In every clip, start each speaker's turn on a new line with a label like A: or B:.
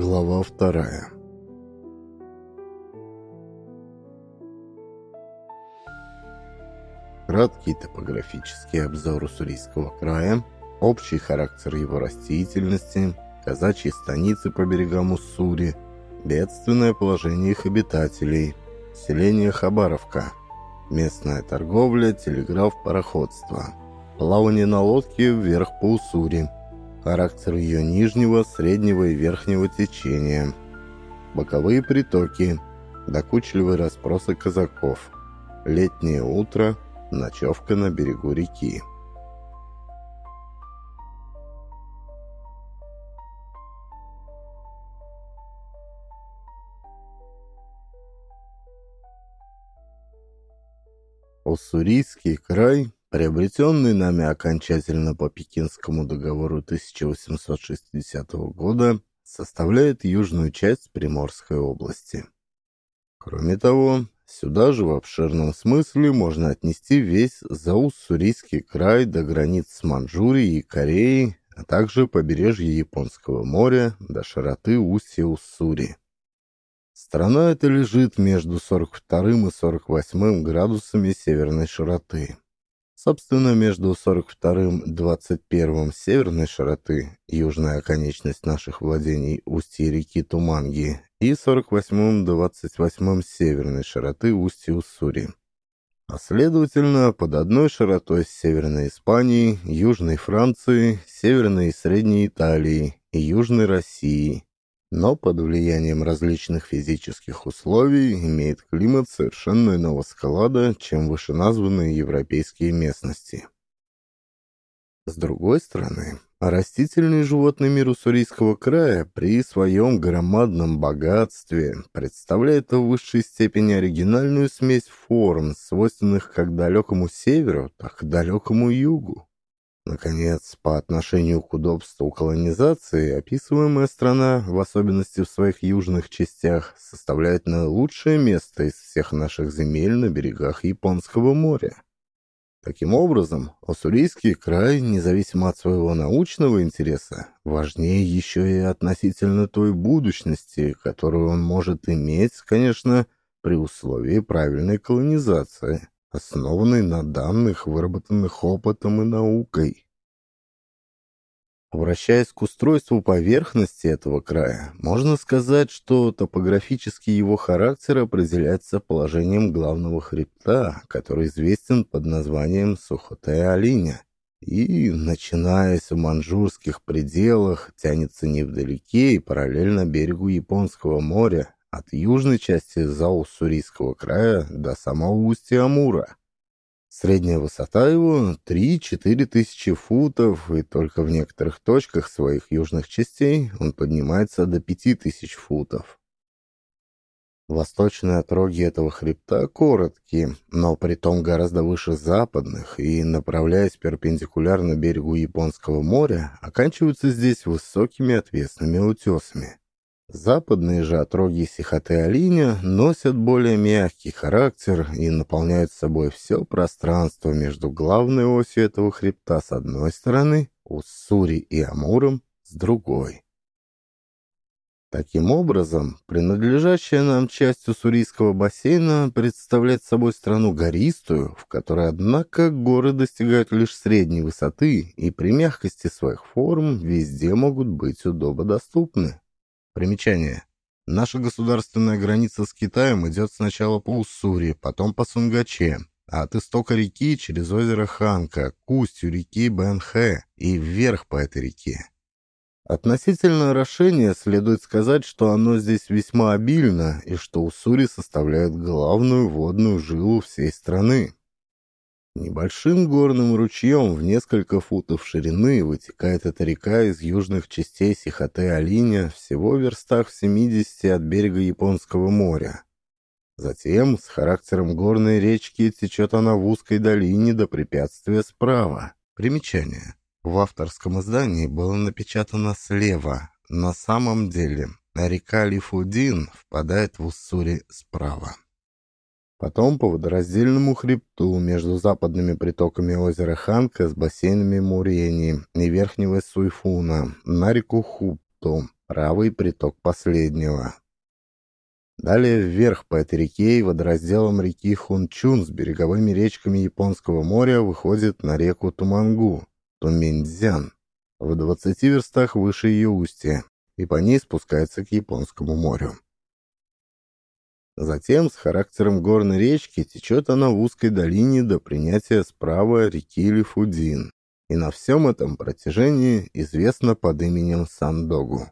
A: Глава вторая. Краткий топографический обзор Уссурийского края, общий характер его растительности, казачьи станицы по берегам Уссури, бедственное положение их обитателей, селение Хабаровка, местная торговля, телеграф, пароходство, плавание на лодке вверх по Уссури – характер ее нижнего, среднего и верхнего течения, боковые притоки, докучливые расспросы казаков, летнее утро, ночевка на берегу реки. Уссурийский край приобретенный нами окончательно по Пекинскому договору 1860 года, составляет южную часть Приморской области. Кроме того, сюда же в обширном смысле можно отнести весь Зауссурийский край до границ с Манчжурией и Кореей, а также побережье Японского моря до широты устья Уссури. Страна эта лежит между 42 и 48 градусами северной широты. Собственно, между 42-м и 21-м северной широты, южная оконечность наших владений устья реки Туманги, и 48-м 28-м северной широты устья Уссури. А следовательно, под одной широтой Северной Испании, Южной Франции, Северной и Средней Италии и Южной России – но под влиянием различных физических условий имеет климат совершенно иного склада, чем вышеназванные европейские местности. С другой стороны, растительный и животный мир Уссурийского края при своем громадном богатстве представляет в высшей степени оригинальную смесь форм, свойственных как далекому северу, так и далекому югу. Наконец, по отношению к удобству колонизации, описываемая страна, в особенности в своих южных частях, составляет наилучшее место из всех наших земель на берегах Японского моря. Таким образом, Уссурийский край, независимо от своего научного интереса, важнее еще и относительно той будущности, которую он может иметь, конечно, при условии правильной колонизации основанный на данных, выработанных опытом и наукой. Обращаясь к устройству поверхности этого края, можно сказать, что топографический его характер определяется положением главного хребта, который известен под названием Сухотая-Алиня, и, начинаясь в манжурских пределах, тянется невдалеке и параллельно берегу Японского моря, от южной части Зауссурийского края до самого устья Амура. Средняя высота его 3-4 тысячи футов, и только в некоторых точках своих южных частей он поднимается до 5 тысяч футов. Восточные отроги этого хребта короткие, но притом гораздо выше западных, и, направляясь перпендикулярно берегу Японского моря, оканчиваются здесь высокими отвесными утесами. Западные же отроги Сихоте-Алиня носят более мягкий характер и наполняют собой все пространство между главной осью этого хребта с одной стороны, Уссури и Амуром с другой. Таким образом, принадлежащая нам часть Уссурийского бассейна представляет собой страну гористую, в которой, однако, горы достигают лишь средней высоты и при мягкости своих форм везде могут быть удободоступны. Примечание. Наша государственная граница с Китаем идет сначала по Уссури, потом по Сунгаче, а от истока реки через озеро Ханка к устью реки Бэнхэ и вверх по этой реке. Относительно орошения следует сказать, что оно здесь весьма обильно и что Уссури составляет главную водную жилу всей страны. Небольшим горным ручьем в несколько футов ширины вытекает эта река из южных частей Сихоте-Алиня всего в верстах в 70 от берега Японского моря. Затем, с характером горной речки, течет она в узкой долине до препятствия справа. Примечание. В авторском издании было напечатано слева. На самом деле река Лифудин впадает в Уссури справа. Потом по водораздельному хребту между западными притоками озера Ханка с бассейнами Мурени и Верхнего Суйфуна на реку Хуб, Юту, правый приток последнего. Далее вверх по этой реке и водоразделом реки Хунчун с береговыми речками Японского моря выходит на реку Тумангу, Туминьцзян, в 20 верстах выше ее устья, и по ней спускается к Японскому морю. Затем с характером горной речки течет она в узкой долине до принятия справа реки Лифудин, и на всем этом протяжении известна под именем Сандогу.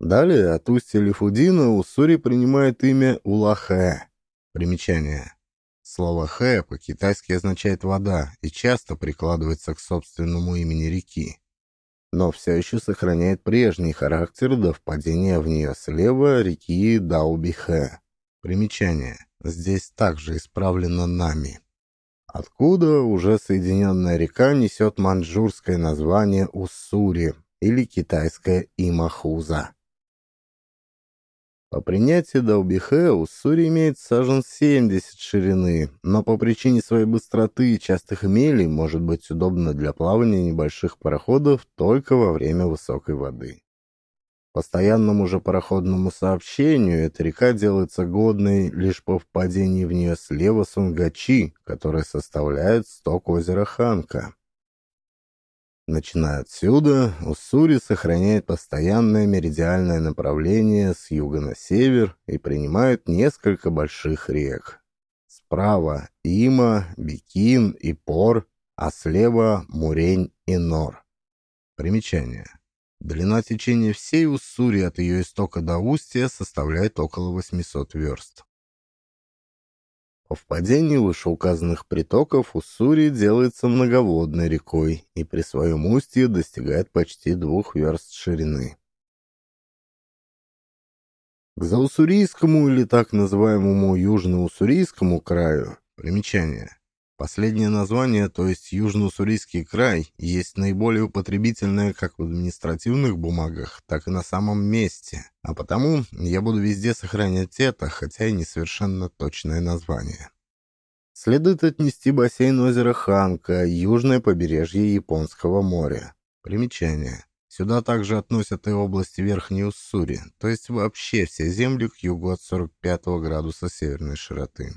A: Далее от устья Лифудина Уссури принимает имя Улахэ. Примечание. Слово «хэ» по-китайски означает «вода» и часто прикладывается к собственному имени реки. Но все еще сохраняет прежний характер до впадения в нее слева реки Даубихэ. Примечание. Здесь также исправлено нами. Откуда уже соединенная река несет маньчжурское название Уссури или китайское Имахуза. По принятию Далбихе Уссури имеет сажен 70 ширины, но по причине своей быстроты и частых мелей может быть удобно для плавания небольших пароходов только во время высокой воды. Постоянному же пароходному сообщению эта река делается годной лишь по впадении в нее слева Сунгачи, который составляет сток озера Ханка. Начиная отсюда, Уссури сохраняет постоянное меридиальное направление с юга на север и принимает несколько больших рек. Справа Има, Бикин и Пор, а слева Мурень и Нор. Примечание. Длина течения всей Уссури от ее истока до устья составляет около 800 верст. По впадению вышеуказанных притоков Уссури делается многоводной рекой и при своем устье достигает почти двух верст ширины. К Зауссурийскому или так называемому Южно-Уссурийскому краю примечание. Последнее название, то есть Южно-Уссурийский край, есть наиболее употребительное как в административных бумагах, так и на самом месте, а потому я буду везде сохранять это, хотя и не совершенно точное название. Следует отнести бассейн озера Ханка, южное побережье Японского моря. Примечание. Сюда также относят и области Верхней Уссури, то есть вообще все земли к югу от 45 градуса северной широты.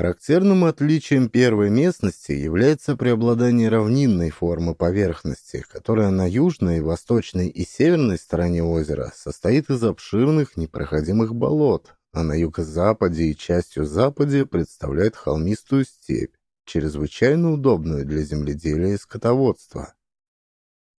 A: Характерным отличием первой местности является преобладание равнинной формы поверхности, которая на южной, восточной и северной стороне озера состоит из обширных непроходимых болот, а на юго-западе и частью западе представляет холмистую степь, чрезвычайно удобную для земледелия и скотоводства.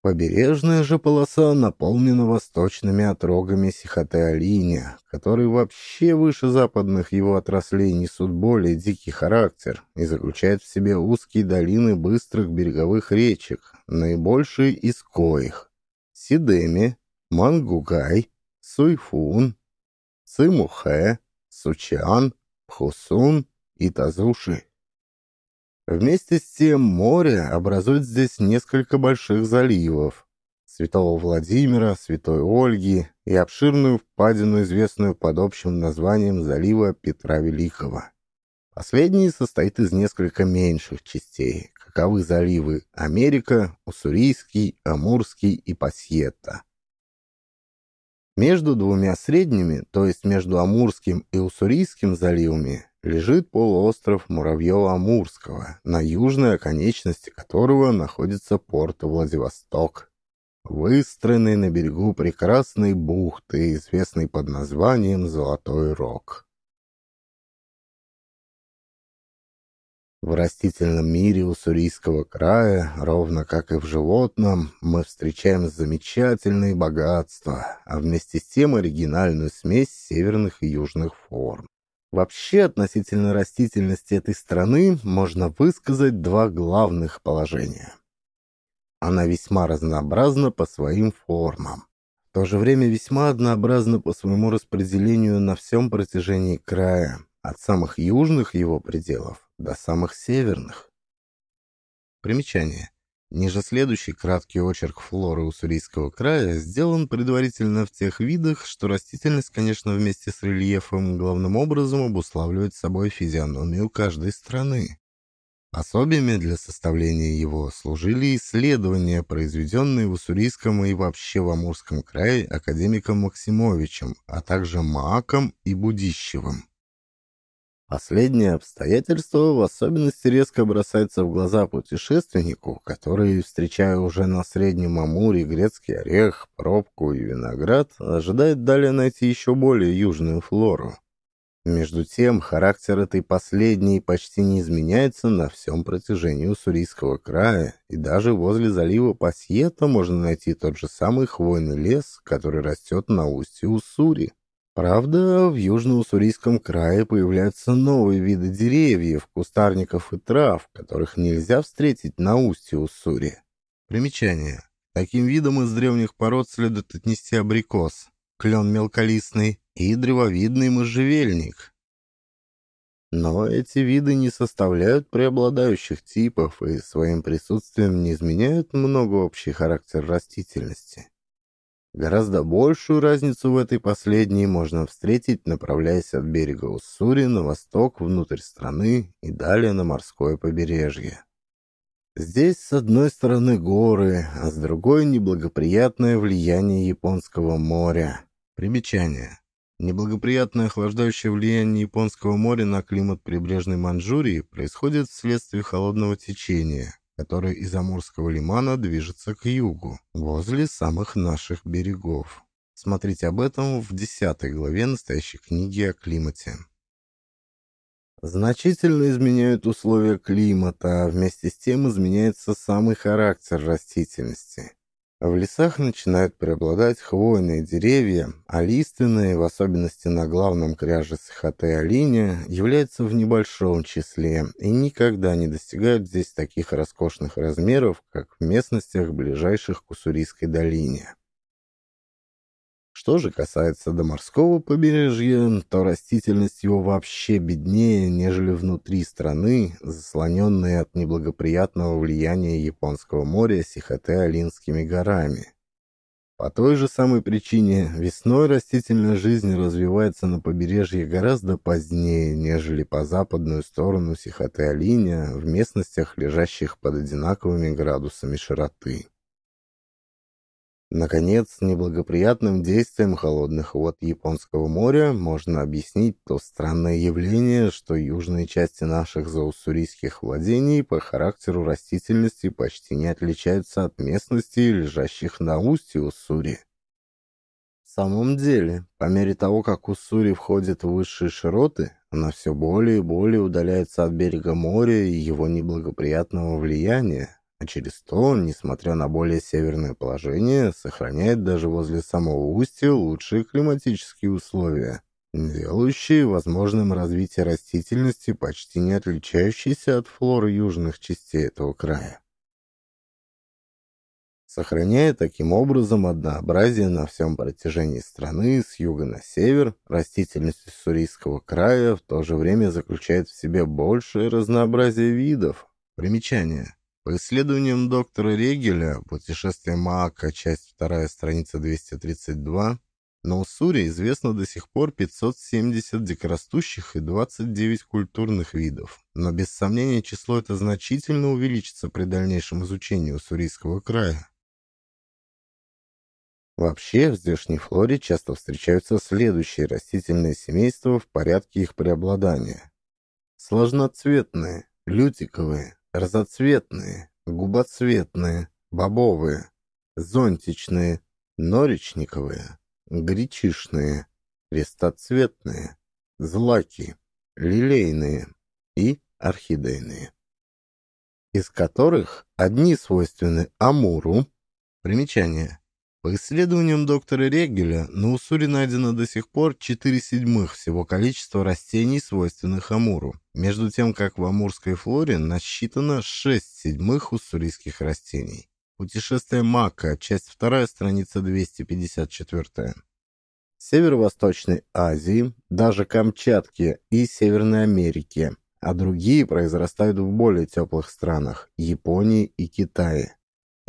A: Побережная же полоса наполнена восточными отрогами Сихоте-Алиня, которые вообще выше западных его отраслей несут более дикий характер и заключают в себе узкие долины быстрых береговых речек, наибольшие из коих – Сидеми, Мангугай, Суйфун, Цимухэ, Сучан, Пхусун и Тазуши. Вместе с тем море образует здесь несколько больших заливов. Святого Владимира, Святой Ольги и обширную впадину, известную под общим названием залива Петра Великого. Последний состоит из нескольких меньших частей, каковы заливы Америка, Уссурийский, Амурский и Пасьетта. Между двумя средними, то есть между Амурским и Уссурийским заливами, лежит полуостров Муравьева-Амурского, на южной оконечности которого находится порт Владивосток, выстроенный на берегу прекрасной бухты, известной под названием Золотой Рог. В растительном мире Уссурийского края, ровно как и в животном, мы встречаем замечательные богатства, а вместе с тем оригинальную смесь северных и южных форм. Вообще, относительно растительности этой страны можно высказать два главных положения. Она весьма разнообразна по своим формам. В то же время весьма однообразна по своему распределению на всем протяжении края, от самых южных его пределов до самых северных. Примечание. Ниже следующий краткий очерк флоры Уссурийского края сделан предварительно в тех видах, что растительность, конечно, вместе с рельефом главным образом обуславливает собой физиономию каждой страны. Пособиями для составления его служили исследования, произведенные в Уссурийском и вообще в Амурском крае академиком Максимовичем, а также Мааком и Будищевым. Последнее обстоятельство в особенности резко бросается в глаза путешественнику, который, встречая уже на Среднем Амуре грецкий орех, пробку и виноград, ожидает далее найти еще более южную флору. Между тем, характер этой последней почти не изменяется на всем протяжении Уссурийского края, и даже возле залива Пасьета можно найти тот же самый хвойный лес, который растет на устье Уссури. Правда, в Южно-Уссурийском крае появляются новые виды деревьев, кустарников и трав, которых нельзя встретить на устье Уссури. Примечание. Таким видом из древних пород следует отнести абрикос, клен мелколистный и древовидный можжевельник. Но эти виды не составляют преобладающих типов и своим присутствием не изменяют много общий характер растительности. Гораздо большую разницу в этой последней можно встретить, направляясь от берега Уссури на восток, внутрь страны и далее на морское побережье. Здесь с одной стороны горы, а с другой неблагоприятное влияние Японского моря. Примечание. Неблагоприятное охлаждающее влияние Японского моря на климат прибрежной Манчжурии происходит вследствие холодного течения, который из Амурского лимана движется к югу, возле самых наших берегов. Смотрите об этом в 10 главе настоящей книги о климате. Значительно изменяют условия климата, а вместе с тем изменяется самый характер растительности. В лесах начинают преобладать хвойные деревья, а лиственные, в особенности на главном кряже Сахаты-Алине, являются в небольшом числе и никогда не достигают здесь таких роскошных размеров, как в местностях, ближайших к Уссурийской долине. Что же касается до морского побережья, то растительность его вообще беднее, нежели внутри страны, заслоненной от неблагоприятного влияния Японского моря Сихоте-Алинскими горами. По той же самой причине весной растительная жизнь развивается на побережье гораздо позднее, нежели по западную сторону Сихоте-Алиня в местностях, лежащих под одинаковыми градусами широты. Наконец, неблагоприятным действием холодных вод Японского моря можно объяснить то странное явление, что южные части наших зауссурийских владений по характеру растительности почти не отличаются от местностей, лежащих на устье Уссури. В самом деле, по мере того, как Уссури входит в высшие широты, она все более и более удаляется от берега моря и его неблагоприятного влияния, а через то, несмотря на более северное положение, сохраняет даже возле самого устья лучшие климатические условия, делающие возможным развитие растительности, почти не отличающейся от флоры южных частей этого края. Сохраняя таким образом однообразие на всем протяжении страны с юга на север, растительность Уссурийского края в то же время заключает в себе большее разнообразие видов. Примечание. По исследованиям доктора Регеля «Путешествие Маака», часть 2, страница 232, на Уссури известно до сих пор 570 дикорастущих и 29 культурных видов, но без сомнения число это значительно увеличится при дальнейшем изучении Уссурийского края. Вообще, в здешней флоре часто встречаются следующие растительные семейства в порядке их преобладания. Сложноцветные, лютиковые, разоцветные, губоцветные, бобовые, зонтичные, норичниковые, гречишные, крестоцветные, злаки, лилейные и орхидейные, из которых одни свойственны амуру, примечание, по исследованиям доктора Регеля, на Уссури найдено до сих пор 4 седьмых всего количества растений, свойственных Амуру, между тем как в амурской флоре насчитано 6 седьмых уссурийских растений. Путешествие Мака, часть 2, страница 254. Северо-Восточной Азии, даже Камчатке и Северной Америке, а другие произрастают в более теплых странах – Японии и Китае.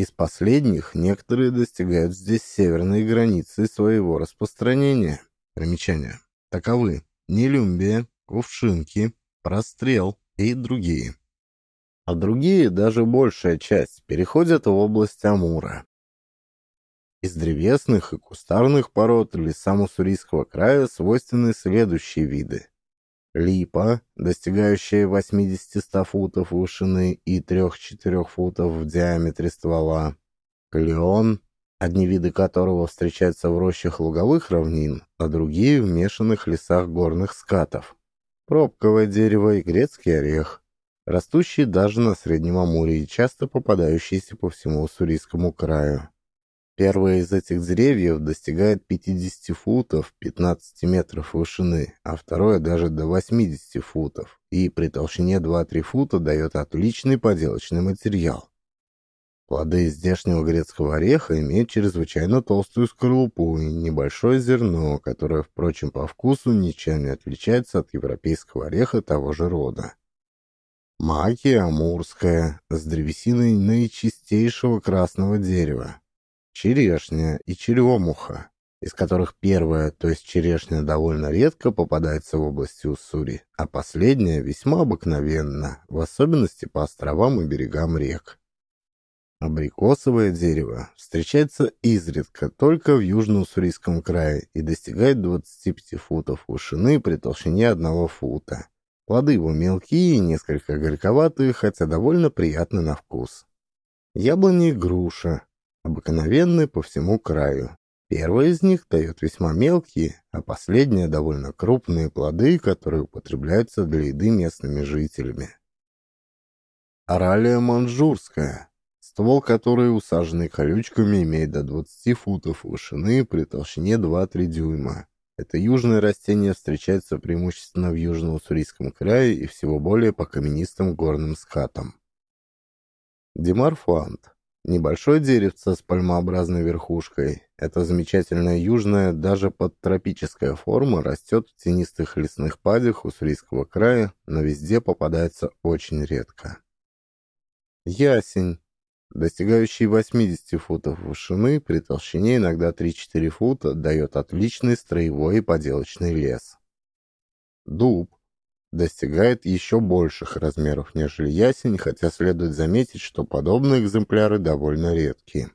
A: Из последних некоторые достигают здесь северной границы своего распространения. Примечание. Таковы Нелюмбия, Кувшинки, Прострел и другие. а другие, даже большая часть, переходят в область Амура. Из древесных и кустарных пород лесам Уссурийского края свойственны следующие виды. Липа, достигающая 80-100 футов вышины и 3-4 футов в диаметре ствола. Клеон, одни виды которого встречаются в рощах луговых равнин, а другие в мешанных лесах горных скатов. Пробковое дерево и грецкий орех, растущие даже на Среднем Амуре и часто попадающиеся по всему Уссурийскому краю. Первое из этих деревьев достигает 50 футов 15 метров вышины, а второе даже до 80 футов, и при толщине 2-3 фута дает отличный поделочный материал. Плоды здешнего грецкого ореха имеют чрезвычайно толстую скорлупу и небольшое зерно, которое, впрочем, по вкусу ничем не отличается от европейского ореха того же рода. Макия амурская, с древесиной наичистейшего красного дерева. Черешня и черемуха, из которых первая, то есть черешня, довольно редко попадается в области Уссури, а последняя весьма обыкновенна, в особенности по островам и берегам рек. Абрикосовое дерево встречается изредка только в Южно-Уссурийском крае и достигает 25 футов вышины при толщине одного фута. Плоды его мелкие и несколько горьковатые, хотя довольно приятны на вкус. Яблони и груша обыкновенны по всему краю. Первая из них дает весьма мелкие, а последняя довольно крупные плоды, которые употребляются для еды местными жителями. Оралия манжурская ствол которой, усаженный колючками, имеет до 20 футов вышины при толщине 2-3 дюйма. Это южное растение встречается преимущественно в Южно-Уссурийском крае и всего более по каменистым горным скатам. Демарфлант. Небольшое деревце с пальмообразной верхушкой. Это замечательная южная, даже подтропическая форма растет в тенистых лесных падях Уссурийского края, но везде попадается очень редко. Ясень достигающий 80 футов вышины, при толщине иногда 3-4 фута, дает отличный строевой и поделочный лес. Дуб достигает еще больших размеров, нежели ясень, хотя следует заметить, что подобные экземпляры довольно редкие.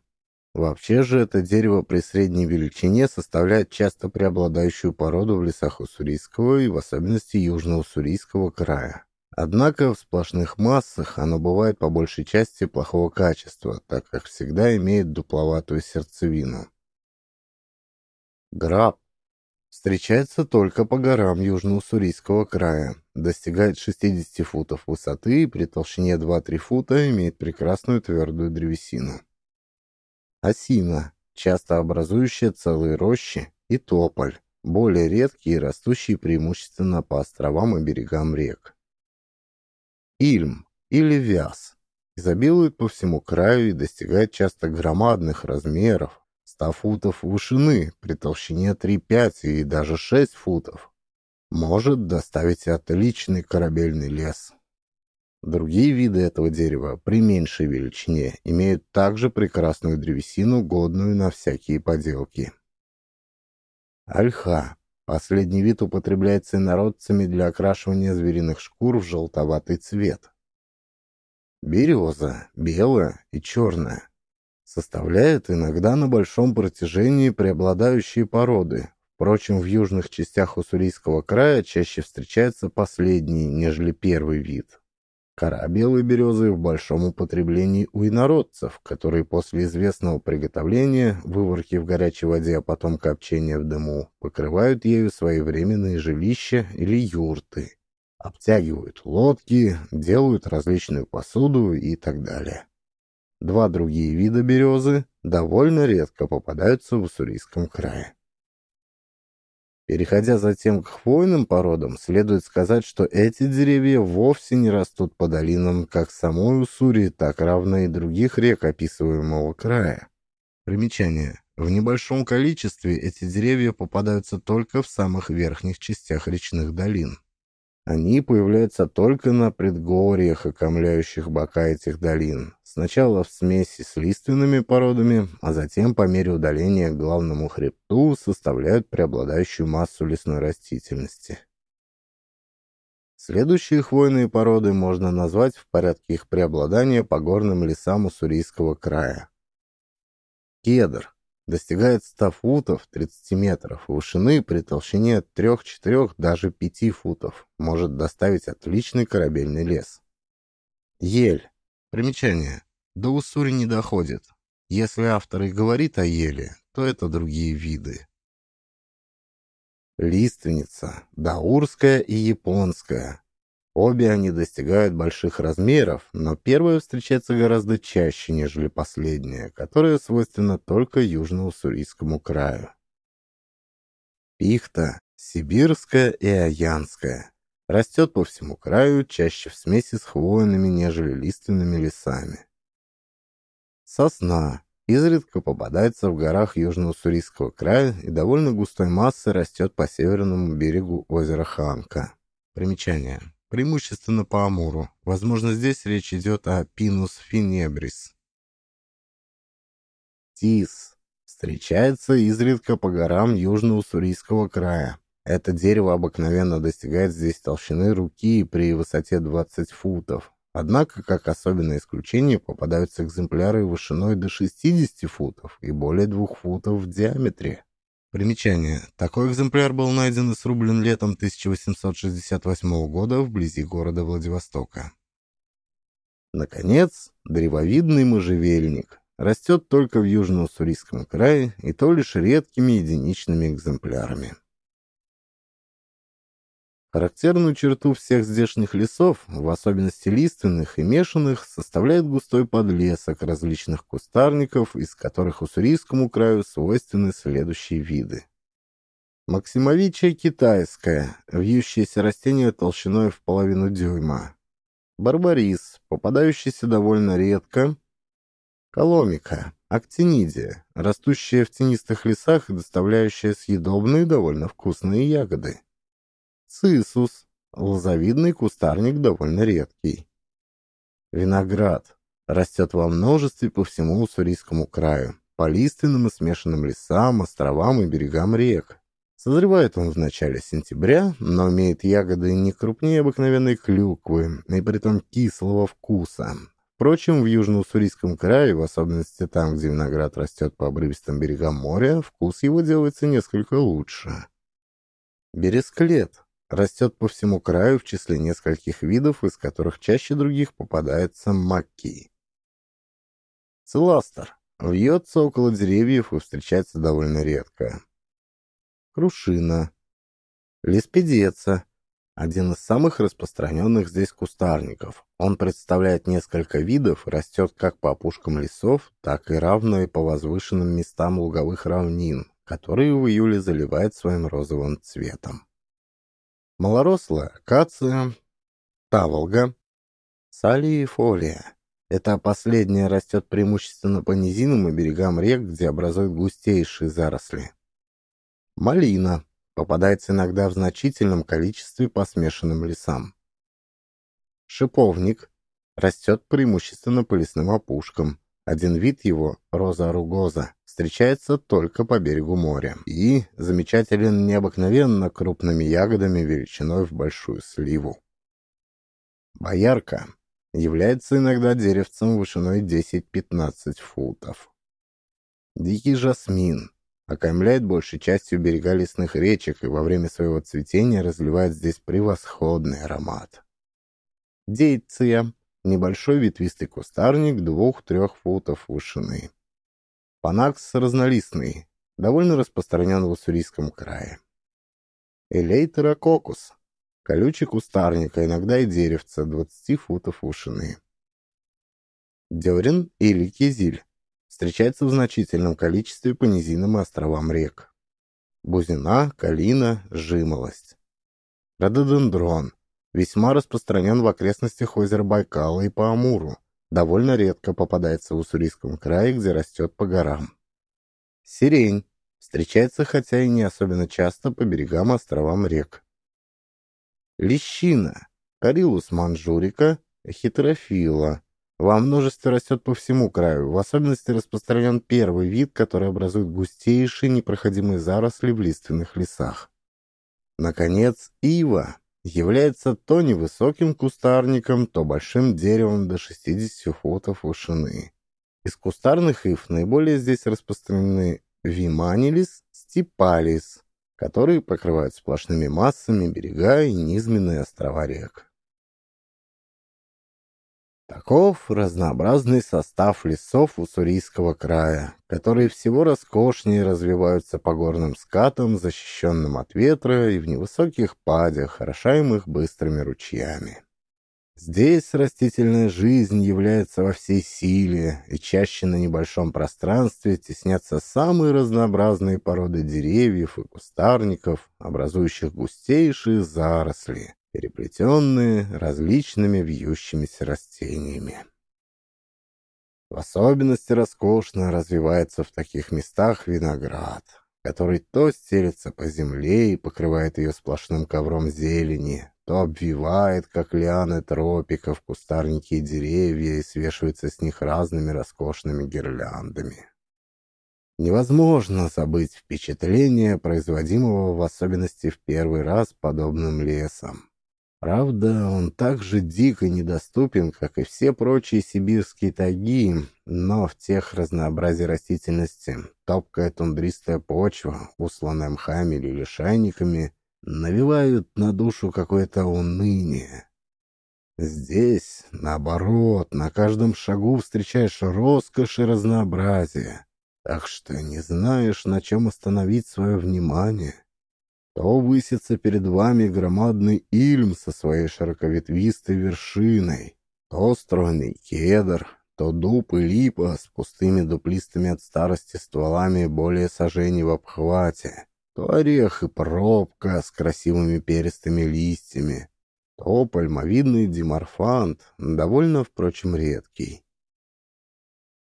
A: Вообще же это дерево при средней величине составляет часто преобладающую породу в лесах Уссурийского и в особенности Южно-Уссурийского края. Однако в сплошных массах оно бывает по большей части плохого качества, так как всегда имеет дупловатую сердцевину. Граб встречается только по горам Южно-Уссурийского края, достигает 60 футов высоты и при толщине 2-3 фута имеет прекрасную твердую древесину. Осина, часто образующая целые рощи, и тополь, более редкие и растущие преимущественно по островам и берегам рек. Ильм или вяз изобилует по всему краю и достигает часто громадных размеров, 100 футов вышины при толщине 3-5 и даже 6 футов. Может доставить отличный корабельный лес. Другие виды этого дерева при меньшей величине имеют также прекрасную древесину, годную на всякие поделки. Ольха Последний вид употребляется инородцами для окрашивания звериных шкур в желтоватый цвет. Береза, белая и черная, составляет иногда на большом протяжении преобладающие породы. Впрочем, в южных частях Уссурийского края чаще встречается последний, нежели первый вид. Кора белой березы в большом употреблении у инородцев, которые после известного приготовления, выворки в горячей воде, а потом копчения в дыму, покрывают ею свои временные жилища или юрты, обтягивают лодки, делают различную посуду и так далее. Два другие вида березы довольно редко попадаются в Уссурийском крае. Переходя затем к хвойным породам, следует сказать, что эти деревья вовсе не растут по долинам как самой Уссури, так равно и других рек описываемого края. Примечание. В небольшом количестве эти деревья попадаются только в самых верхних частях речных долин. Они появляются только на предгорьях, окомляющих бока этих долин. Сначала в смеси с лиственными породами, а затем по мере удаления к главному хребту составляют преобладающую массу лесной растительности. Следующие хвойные породы можно назвать в порядке их преобладания по горным лесам Уссурийского края. Кедр достигает 100 футов 30 метров, вышины при толщине от 3-4 даже 5 футов, может доставить отличный корабельный лес. Ель. Примечание. До Уссури не доходит. Если автор и говорит о еле, то это другие виды. Лиственница, даурская и японская. Обе они достигают больших размеров, но первая встречается гораздо чаще, нежели последняя, которая свойственна только южно-уссурийскому краю. Пихта, сибирская и аянская, растет по всему краю, чаще в смеси с хвойными, нежели лиственными лесами. Сосна, изредка попадается в горах Южно-Уссурийского края и довольно густой массой растет по северному берегу озера Ханка. Примечание. Преимущественно по Амуру. Возможно, здесь речь идет о Pinus финебрис. Тис. Встречается изредка по горам Южно-Уссурийского края. Это дерево обыкновенно достигает здесь толщины руки при высоте 20 футов, Однако, как особенное исключение, попадаются экземпляры вышиной до 60 футов и более 2 футов в диаметре. Примечание. Такой экземпляр был найден и срублен летом 1868 года вблизи города Владивостока. Наконец, древовидный можжевельник растет только в Южно-Уссурийском крае и то лишь редкими единичными экземплярами. Характерную черту всех здешних лесов, в особенности лиственных и мешанных, составляет густой подлесок различных кустарников, из которых уссурийскому краю свойственны следующие виды. Максимовичия китайская, вьющееся растение толщиной в половину дюйма. Барбарис, попадающийся довольно редко. Коломика, актинидия, растущая в тенистых лесах и доставляющая съедобные довольно вкусные ягоды. Цисус. Лозовидный кустарник довольно редкий. Виноград. Растет во множестве по всему Уссурийскому краю, по лиственным и смешанным лесам, островам и берегам рек. Созревает он в начале сентября, но имеет ягоды не крупнее обыкновенной клюквы, и притом кислого вкуса. Впрочем, в Южно-Уссурийском крае, в особенности там, где виноград растет по обрывистым берегам моря, вкус его делается несколько лучше. Бересклет Растет по всему краю в числе нескольких видов, из которых чаще других попадается маки. Целастер. Вьется около деревьев и встречается довольно редко. Крушина. Леспедеца. Один из самых распространенных здесь кустарников. Он представляет несколько видов, растет как по опушкам лесов, так и равно и по возвышенным местам луговых равнин, которые в июле заливает своим розовым цветом малорослая акация, таволга, салиифолия. Эта последняя растет преимущественно по низинам и берегам рек, где образуют густейшие заросли. Малина попадается иногда в значительном количестве по смешанным лесам. Шиповник растет преимущественно по лесным опушкам. Один вид его, роза ругоза, встречается только по берегу моря и замечателен необыкновенно крупными ягодами величиной в большую сливу. Боярка является иногда деревцем вышиной 10-15 футов. Дикий жасмин окаймляет большей частью берега лесных речек и во время своего цветения разливает здесь превосходный аромат. Дейция небольшой ветвистый кустарник двух-трех футов вышины. Панакс разнолистный, довольно распространен в Уссурийском крае. Элейтерококус, колючий кустарник, а иногда и деревца 20 футов вышины. Дерин или кизиль встречается в значительном количестве по низинам и островам рек. Бузина, калина, жимолость. Рододендрон Весьма распространен в окрестностях озера Байкала и по Амуру. Довольно редко попадается в Уссурийском крае, где растет по горам. Сирень. Встречается, хотя и не особенно часто, по берегам островам рек. Лещина. Карилус манжурика, хитрофила. Во множестве растет по всему краю. В особенности распространен первый вид, который образует густейшие непроходимые заросли в лиственных лесах. Наконец, ива является то невысоким кустарником, то большим деревом до 60 футов вышины. Из кустарных ив наиболее здесь распространены виманилис, стипалис, которые покрывают сплошными массами берега и низменные острова рек. Таков разнообразный состав лесов Уссурийского края, которые всего роскошнее развиваются по горным скатам, защищенным от ветра и в невысоких падях, орошаемых быстрыми ручьями. Здесь растительная жизнь является во всей силе, и чаще на небольшом пространстве теснятся самые разнообразные породы деревьев и кустарников, образующих густейшие заросли, переплетенные различными вьющимися растениями. В особенности роскошно развивается в таких местах виноград, который то стелется по земле и покрывает ее сплошным ковром зелени, то обвивает, как лианы тропиков, кустарники и деревья и свешивается с них разными роскошными гирляндами. Невозможно забыть впечатление, производимого в особенности в первый раз подобным лесом. Правда, он так же дик и недоступен, как и все прочие сибирские тайги, но в тех разнообразии растительности топкая тундристая почва, усланная мхами или лишайниками, навевают на душу какое-то уныние. Здесь, наоборот, на каждом шагу встречаешь роскошь и разнообразие, так что не знаешь, на чем остановить свое внимание. То высится перед вами громадный ильм со своей широковетвистой вершиной, то стройный кедр, то дуб и липа с пустыми дуплистыми от старости стволами более сажений в обхвате, то орех и пробка с красивыми перистыми листьями, то пальмовидный диморфант, довольно, впрочем, редкий.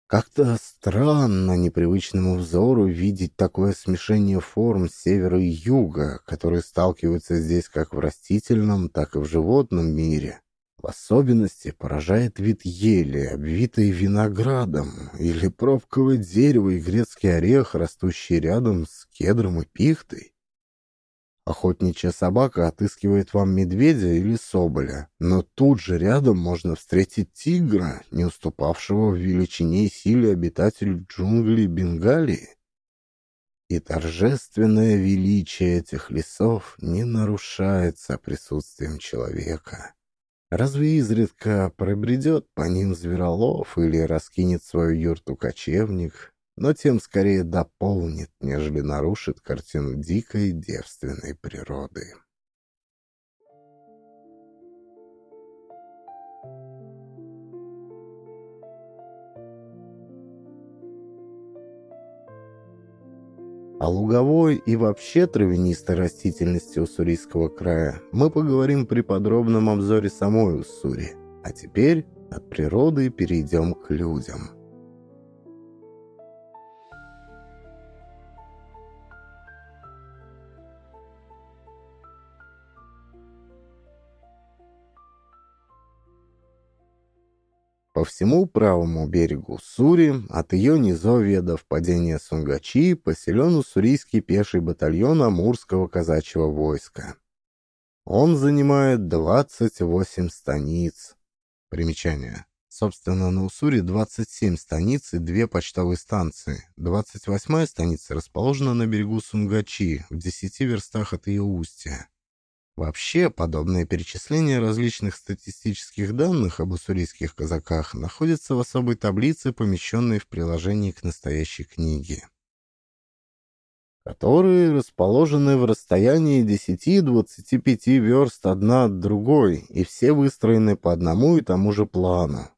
A: Как-то странно непривычному взору видеть такое смешение форм севера и юга, которые сталкиваются здесь как в растительном, так и в животном мире. В особенности поражает вид ели, обвитой виноградом, или пробковое дерево и грецкий орех, растущий рядом с кедром и пихтой. Охотничья собака отыскивает вам медведя или соболя, но тут же рядом можно встретить тигра, не уступавшего в величине и силе обитателю джунглей Бенгалии. И торжественное величие этих лесов не нарушается присутствием человека. Разве изредка пробредет по ним зверолов или раскинет свою юрту кочевник, но тем скорее дополнит, нежели нарушит картину дикой девственной природы. О луговой и вообще травянистой растительности Уссурийского края мы поговорим при подробном обзоре самой Уссури. А теперь от природы перейдем к людям. По всему правому берегу Сури, от ее низовья до впадения Сунгачи, поселен уссурийский пеший батальон Амурского казачьего войска. Он занимает 28 станиц. Примечание. Собственно, на Уссури 27 станиц и две почтовые станции. 28-я станица расположена на берегу Сунгачи, в 10 верстах от ее устья. Вообще, подобное перечисление различных статистических данных об уссурийских казаках находится в особой таблице, помещенной в приложении к настоящей книге, которые расположены в расстоянии 10-25 верст одна от другой, и все выстроены по одному и тому же плану.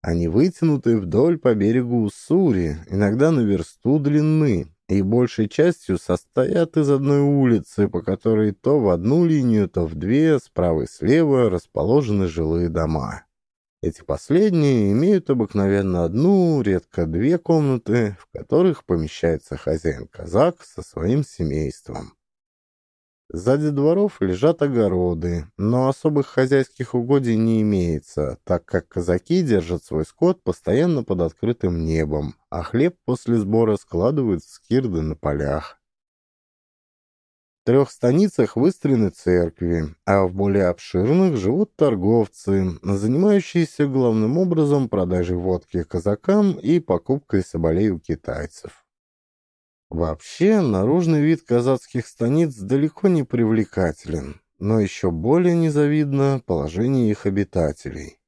A: Они вытянуты вдоль по берегу Уссури, иногда на версту длины, и большей частью состоят из одной улицы, по которой то в одну линию, то в две, справа и слева, расположены жилые дома. Эти последние имеют обыкновенно одну, редко две комнаты, в которых помещается хозяин-казак со своим семейством. Сзади дворов лежат огороды, но особых хозяйских угодий не имеется, так как казаки держат свой скот постоянно под открытым небом, а хлеб после сбора складывают в скирды на полях. В трех станицах выстроены церкви, а в более обширных живут торговцы, занимающиеся главным образом продажей водки казакам и покупкой соболей у китайцев. Вообще, наружный вид казацких станиц далеко не привлекателен, но еще более незавидно положение их обитателей.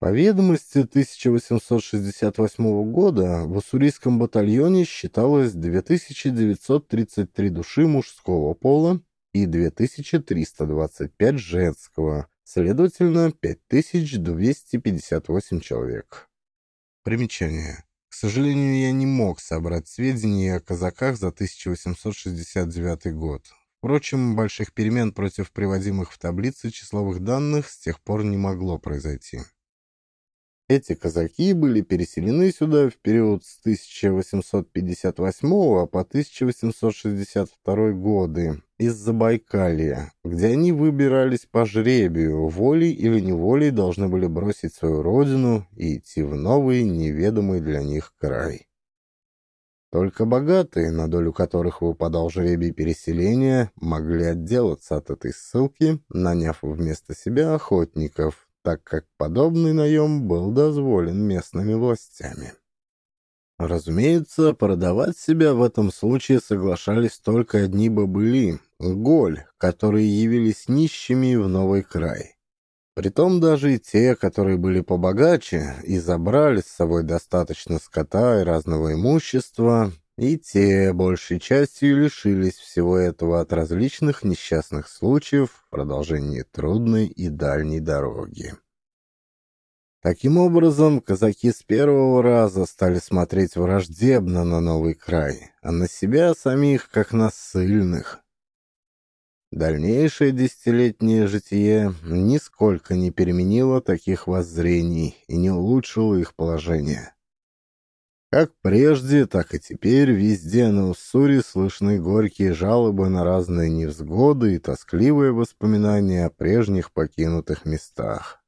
A: По ведомости 1868 года в уссурийском батальоне считалось 2933 души мужского пола и 2325 женского, следовательно, 5258 человек. Примечание. К сожалению, я не мог собрать сведения о казаках за 1869 год. Впрочем, больших перемен против приводимых в таблице числовых данных с тех пор не могло произойти. Эти казаки были переселены сюда в период с 1858 по 1862 годы из Забайкалья, где они выбирались по жребию, волей или неволей должны были бросить свою родину и идти в новый, неведомый для них край. Только богатые, на долю которых выпадал жребий переселения, могли отделаться от этой ссылки, наняв вместо себя охотников, так как подобный наем был дозволен местными властями. Разумеется, продавать себя в этом случае соглашались только одни бобыли, голь, которые явились нищими в новый край. Притом даже и те, которые были побогаче и забрали с собой достаточно скота и разного имущества, и те, большей частью, лишились всего этого от различных несчастных случаев в продолжении трудной и дальней дороги. Таким образом, казаки с первого раза стали смотреть враждебно на новый край, а на себя самих, как на ссыльных. Дальнейшее десятилетнее житие нисколько не переменило таких воззрений и не улучшило их положение. Как прежде, так и теперь везде на Уссури слышны горькие жалобы на разные невзгоды и тоскливые воспоминания о прежних покинутых местах.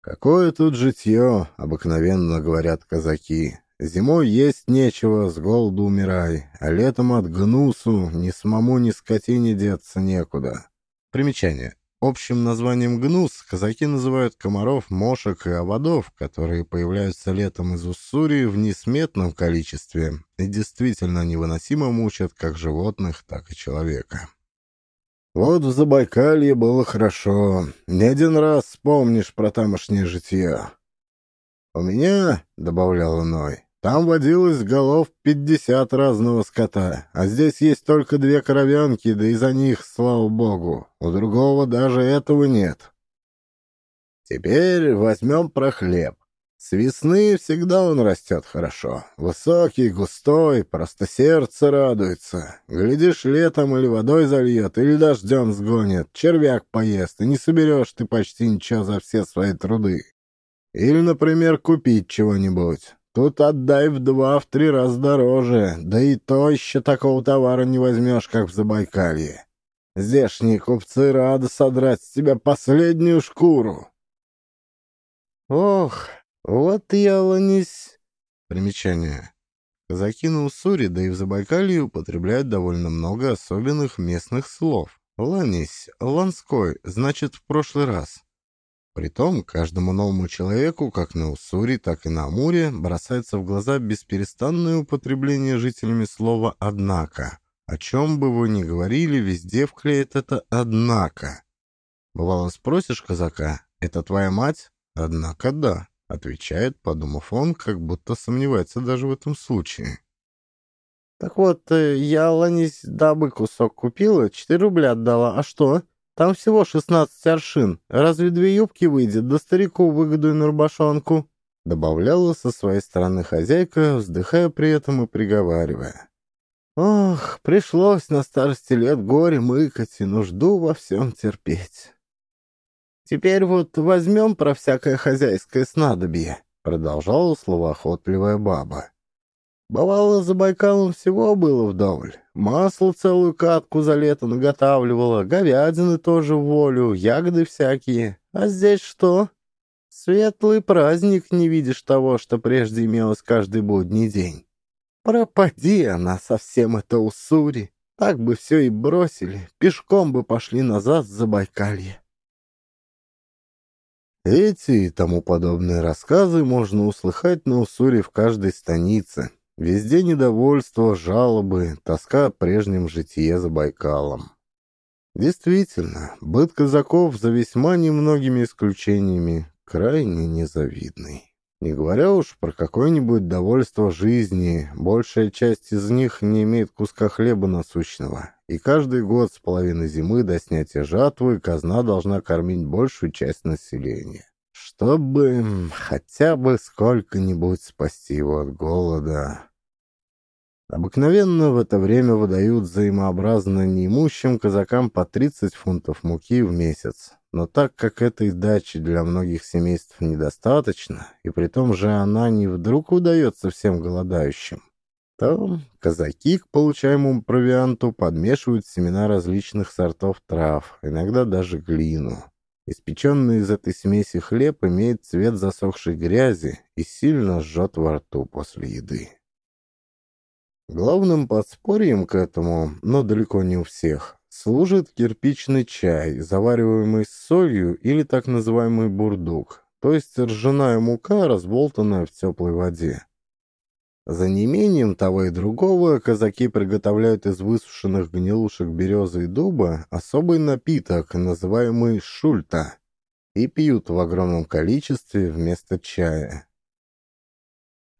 A: «Какое тут житье!» — обыкновенно говорят казаки. «Зимой есть нечего, с голоду умирай, а летом от гнусу ни самому, ни скотине деться некуда». Примечание. Общим названием гнус казаки называют комаров, мошек и оводов, которые появляются летом из Уссурии в несметном количестве и действительно невыносимо мучат как животных, так и человека. Вот в Забайкалье было хорошо. Не один раз вспомнишь про тамошнее житье. У меня, — добавлял иной, — там водилось голов пятьдесят разного скота, а здесь есть только две коровянки, да и за них, слава богу, у другого даже этого нет. Теперь возьмем про хлеб. С весны всегда он растет хорошо. Высокий, густой, просто сердце радуется. Глядишь, летом или водой зальет, или дождем сгонит, червяк поест, и не соберешь ты почти ничего за все свои труды. Или, например, купить чего-нибудь. Тут отдай в два, в три раза дороже, да и то еще такого товара не возьмешь, как в Забайкалье. Здешние купцы рады содрать с тебя последнюю шкуру. Ох, вот я ланись. Примечание. Казаки на Уссури, да и в Забайкалье употребляют довольно много особенных местных слов. Ланись, ланской, значит в прошлый раз. Притом, каждому новому человеку, как на Уссури, так и на Амуре, бросается в глаза бесперестанное употребление жителями слова «однако». О чем бы вы ни говорили, везде вклеит это «однако». Бывало, спросишь казака, «Это твоя мать?» «Однако да», — отвечает, подумав он, как будто сомневается даже в этом случае. «Так вот, э, я ланись дабы кусок купила, четыре рубля отдала, а что?» Там всего шестнадцать аршин. Разве две юбки выйдет, да старику выгодую на рубашонку?» Добавляла со своей стороны хозяйка, вздыхая при этом и приговаривая. «Ох, пришлось на старости лет горе мыкать и нужду во всем терпеть». «Теперь вот возьмем про всякое хозяйское снадобье», — продолжала словоохотливая баба. Бывало, за Байкалом всего было вдоволь. Масло целую катку за лето наготавливала, говядины тоже в волю, ягоды всякие. А здесь что? Светлый праздник, не видишь того, что прежде имелось каждый будний день. Пропади она совсем это Уссури. так бы все и бросили, пешком бы пошли назад в Забайкалье. Эти и тому подобные рассказы можно услыхать на Уссури в каждой станице. Везде недовольство, жалобы, тоска о прежнем житие за Байкалом. Действительно, быт казаков за весьма немногими исключениями крайне незавидный. Не говоря уж про какое-нибудь довольство жизни, большая часть из них не имеет куска хлеба насущного, и каждый год с половины зимы до снятия жатвы казна должна кормить большую часть населения. Чтобы хотя бы сколько-нибудь спасти его от голода. Обыкновенно в это время выдают взаимообразно неимущим казакам по 30 фунтов муки в месяц. Но так как этой дачи для многих семейств недостаточно, и при том же она не вдруг удается всем голодающим, то казаки к получаемому провианту подмешивают семена различных сортов трав, иногда даже глину. Испеченный из этой смеси хлеб имеет цвет засохшей грязи и сильно жжет во рту после еды. Главным подспорьем к этому, но далеко не у всех, служит кирпичный чай, завариваемый с солью или так называемый бурдук, то есть ржаная мука, разболтанная в теплой воде. За неимением того и другого казаки приготовляют из высушенных гнилушек березы и дуба особый напиток, называемый шульта, и пьют в огромном количестве вместо чая.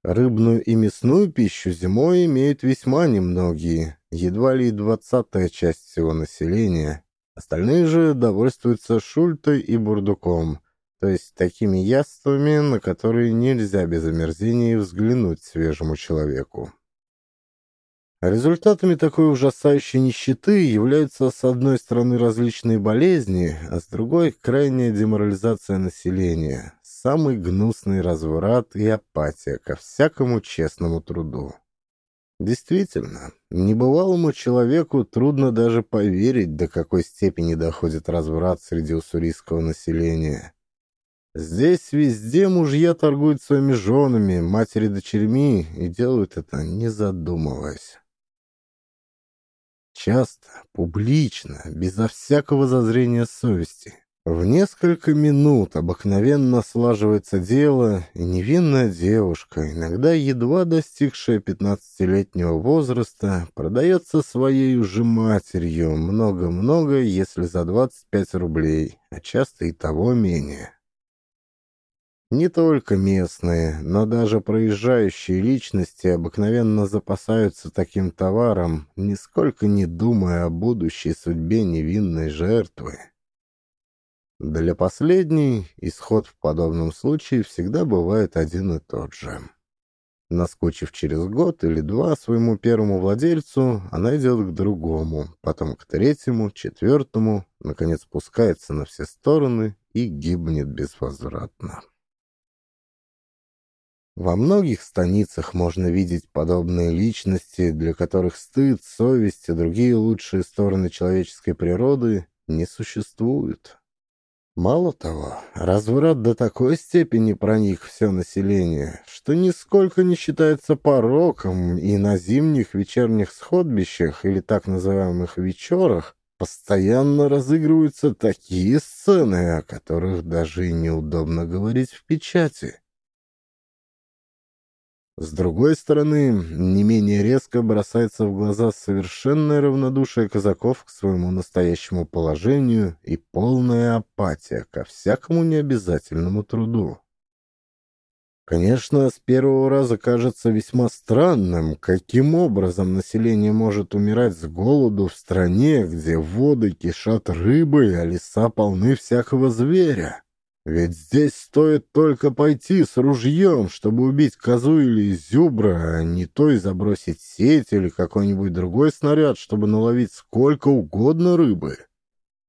A: Рыбную и мясную пищу зимой имеют весьма немногие, едва ли двадцатая часть всего населения. Остальные же довольствуются шультой и бурдуком, то есть такими яствами, на которые нельзя без омерзения взглянуть свежему человеку. Результатами такой ужасающей нищеты являются с одной стороны различные болезни, а с другой — крайняя деморализация населения, самый гнусный разврат и апатия ко всякому честному труду. Действительно, небывалому человеку трудно даже поверить, до какой степени доходит разврат среди уссурийского населения. Здесь везде мужья торгуют своими женами, матери дочерьми и делают это, не задумываясь. Часто, публично, безо всякого зазрения совести. В несколько минут обыкновенно слаживается дело, и невинная девушка, иногда едва достигшая пятнадцатилетнего возраста, продается своей уже матерью много-много, если за двадцать пять рублей, а часто и того менее. Не только местные, но даже проезжающие личности обыкновенно запасаются таким товаром, нисколько не думая о будущей судьбе невинной жертвы. Для последней исход в подобном случае всегда бывает один и тот же. Наскучив через год или два своему первому владельцу, она идет к другому, потом к третьему, четвертому, наконец спускается на все стороны и гибнет безвозвратно. Во многих станицах можно видеть подобные личности, для которых стыд, совесть и другие лучшие стороны человеческой природы не существуют. Мало того, разврат до такой степени проник все население, что нисколько не считается пороком, и на зимних вечерних сходбищах или так называемых вечерах постоянно разыгрываются такие сцены, о которых даже неудобно говорить в печати. С другой стороны, не менее резко бросается в глаза совершенное равнодушие казаков к своему настоящему положению и полная апатия ко всякому необязательному труду. Конечно, с первого раза кажется весьма странным, каким образом население может умирать с голоду в стране, где воды кишат рыбой, а леса полны всякого зверя. Ведь здесь стоит только пойти с ружьем, чтобы убить козу или зюбра, а не то и забросить сеть или какой-нибудь другой снаряд, чтобы наловить сколько угодно рыбы.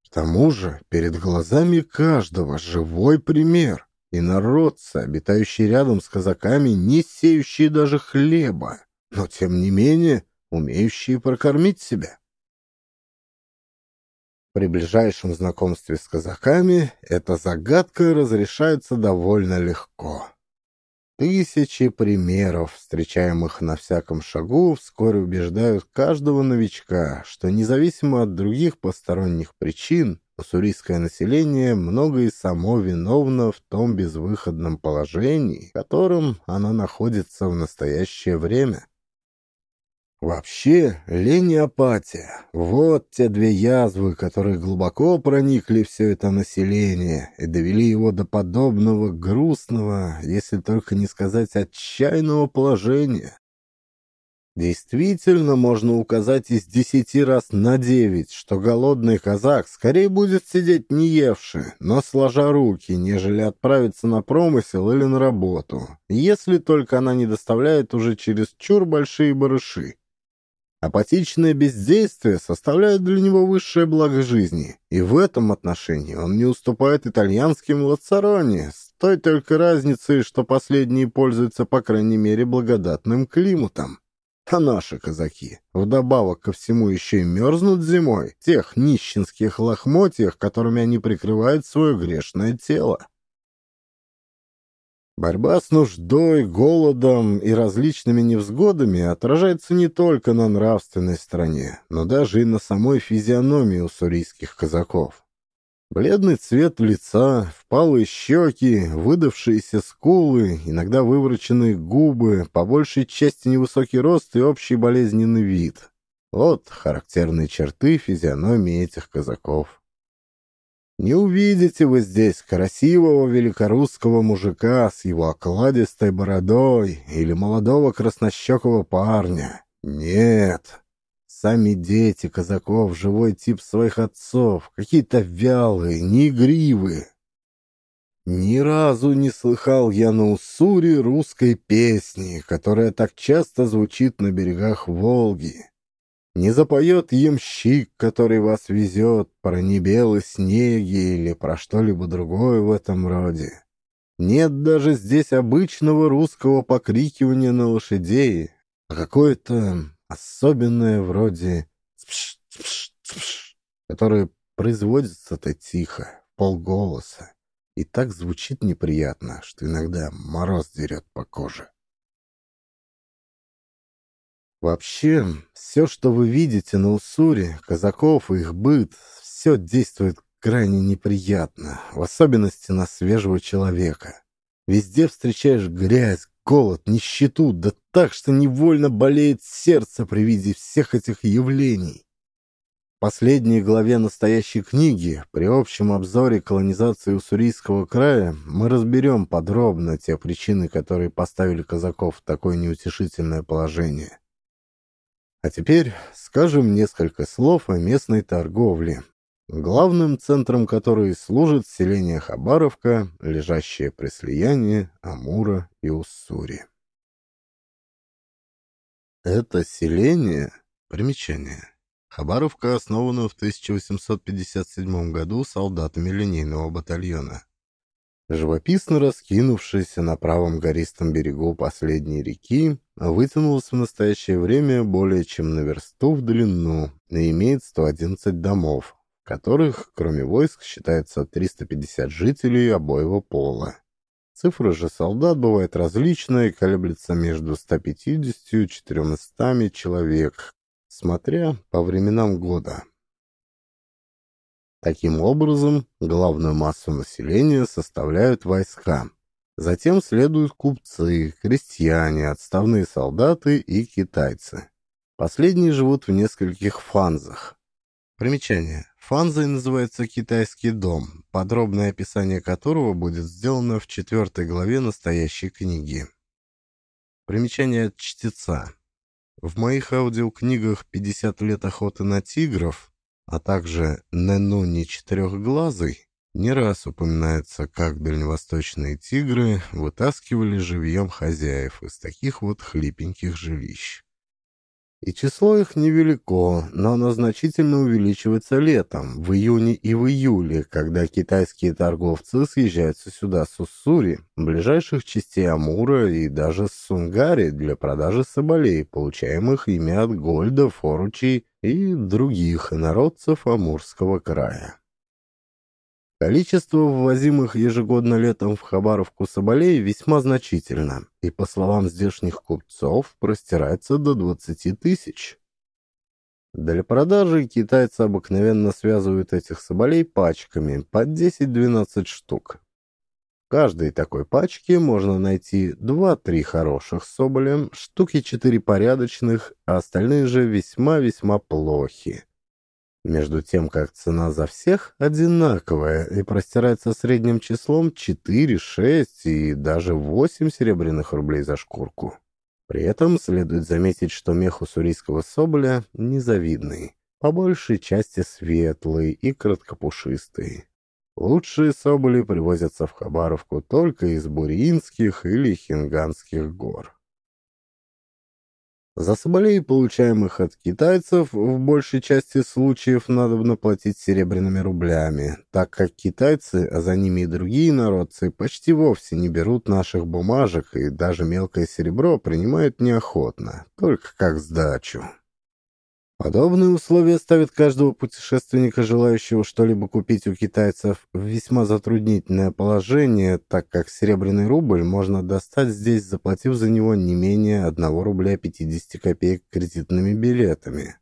A: К тому же перед глазами каждого живой пример. И народцы, обитающие рядом с казаками, не сеющие даже хлеба, но тем не менее умеющие прокормить себя. При ближайшем знакомстве с казаками эта загадка разрешается довольно легко. Тысячи примеров, встречаемых на всяком шагу, вскоре убеждают каждого новичка, что независимо от других посторонних причин, уссурийское население много и само виновно в том безвыходном положении, в котором оно находится в настоящее время. Вообще, лень вот те две язвы, которые глубоко проникли все это население и довели его до подобного грустного, если только не сказать отчаянного положения. Действительно, можно указать из десяти раз на девять, что голодный казак скорее будет сидеть не евши, но сложа руки, нежели отправиться на промысел или на работу, если только она не доставляет уже через чур большие барыши. Апатичное бездействие составляет для него высшее благо жизни, и в этом отношении он не уступает итальянским лацароне, с той только разницей, что последние пользуются, по крайней мере, благодатным климатом. А наши казаки, вдобавок ко всему, еще и мерзнут зимой, в тех нищенских лохмотьях, которыми они прикрывают свое грешное тело. Борьба с нуждой, голодом и различными невзгодами отражается не только на нравственной стороне, но даже и на самой физиономии уссурийских казаков. Бледный цвет лица, впалые щеки, выдавшиеся скулы, иногда вывороченные губы, по большей части невысокий рост и общий болезненный вид. Вот характерные черты физиономии этих казаков. Не увидите вы здесь красивого великорусского мужика с его окладистой бородой или молодого краснощекого парня. Нет. Сами дети казаков, живой тип своих отцов, какие-то вялые, неигривые. Ни разу не слыхал я на Уссури русской песни, которая так часто звучит на берегах Волги. Не запоет ямщик, который вас везет, про небелые снеги или про что-либо другое в этом роде. Нет даже здесь обычного русского покрикивания на лошадей, а какое-то особенное вроде «цпш, цпш, цпш», которое производится-то тихо, полголоса, и так звучит неприятно, что иногда мороз дерет по коже. Вообще, все, что вы видите на Уссуре, казаков и их быт, все действует крайне неприятно, в особенности на свежего человека. Везде встречаешь грязь, голод, нищету, да так, что невольно болеет сердце при виде всех этих явлений. В последней главе настоящей книги, при общем обзоре колонизации Уссурийского края, мы разберем подробно те причины, которые поставили казаков в такое неутешительное положение. А теперь скажем несколько слов о местной торговле, главным центром которой служит селение Хабаровка, лежащее при слиянии Амура и Уссури. Это селение, примечание, Хабаровка основана в 1857 году солдатами линейного батальона. Живописно раскинувшаяся на правом гористом берегу последней реки, вытянулась в настоящее время более чем на версту в длину и имеет 111 домов, которых, кроме войск, считается 350 жителей обоего пола. Цифра же солдат бывает различная и колеблется между 150 и 400 человек, смотря по временам года. Таким образом, главную массу населения составляют войска. Затем следуют купцы, крестьяне, отставные солдаты и китайцы. Последние живут в нескольких фанзах. Примечание. Фанзой называется китайский дом, подробное описание которого будет сделано в четвертой главе настоящей книги. Примечание от чтеца. В моих аудиокнигах «50 лет охоты на тигров» а также Ненуни Четырехглазый, не раз упоминается, как дальневосточные тигры вытаскивали живьем хозяев из таких вот хлипеньких жилищ. И число их невелико, но оно значительно увеличивается летом, в июне и в июле, когда китайские торговцы съезжаются сюда с Уссури, ближайших частей Амура и даже с Сунгари для продажи соболей, получаемых ими от Гольда, Форучей и других народцев Амурского края. Количество ввозимых ежегодно летом в Хабаровку соболей весьма значительно, и, по словам здешних купцов, простирается до 20 тысяч. Для продажи китайцы обыкновенно связывают этих соболей пачками по 10-12 штук. В каждой такой пачке можно найти 2-3 хороших соболя, штуки 4 порядочных, а остальные же весьма-весьма плохи. Между тем, как цена за всех одинаковая и простирается средним числом 4, 6 и даже 8 серебряных рублей за шкурку. При этом следует заметить, что мех уссурийского соболя незавидный, по большей части светлый и краткопушистый. Лучшие соболи привозятся в Хабаровку только из Буриинских или Хинганских гор. За соболей, получаемых от китайцев, в большей части случаев надо платить серебряными рублями, так как китайцы, а за ними и другие народцы, почти вовсе не берут наших бумажек и даже мелкое серебро принимают неохотно, только как сдачу. Подобные условия ставят каждого путешественника, желающего что-либо купить у китайцев, в весьма затруднительное положение, так как серебряный рубль можно достать здесь, заплатив за него не менее 1 рубля 50 копеек кредитными билетами.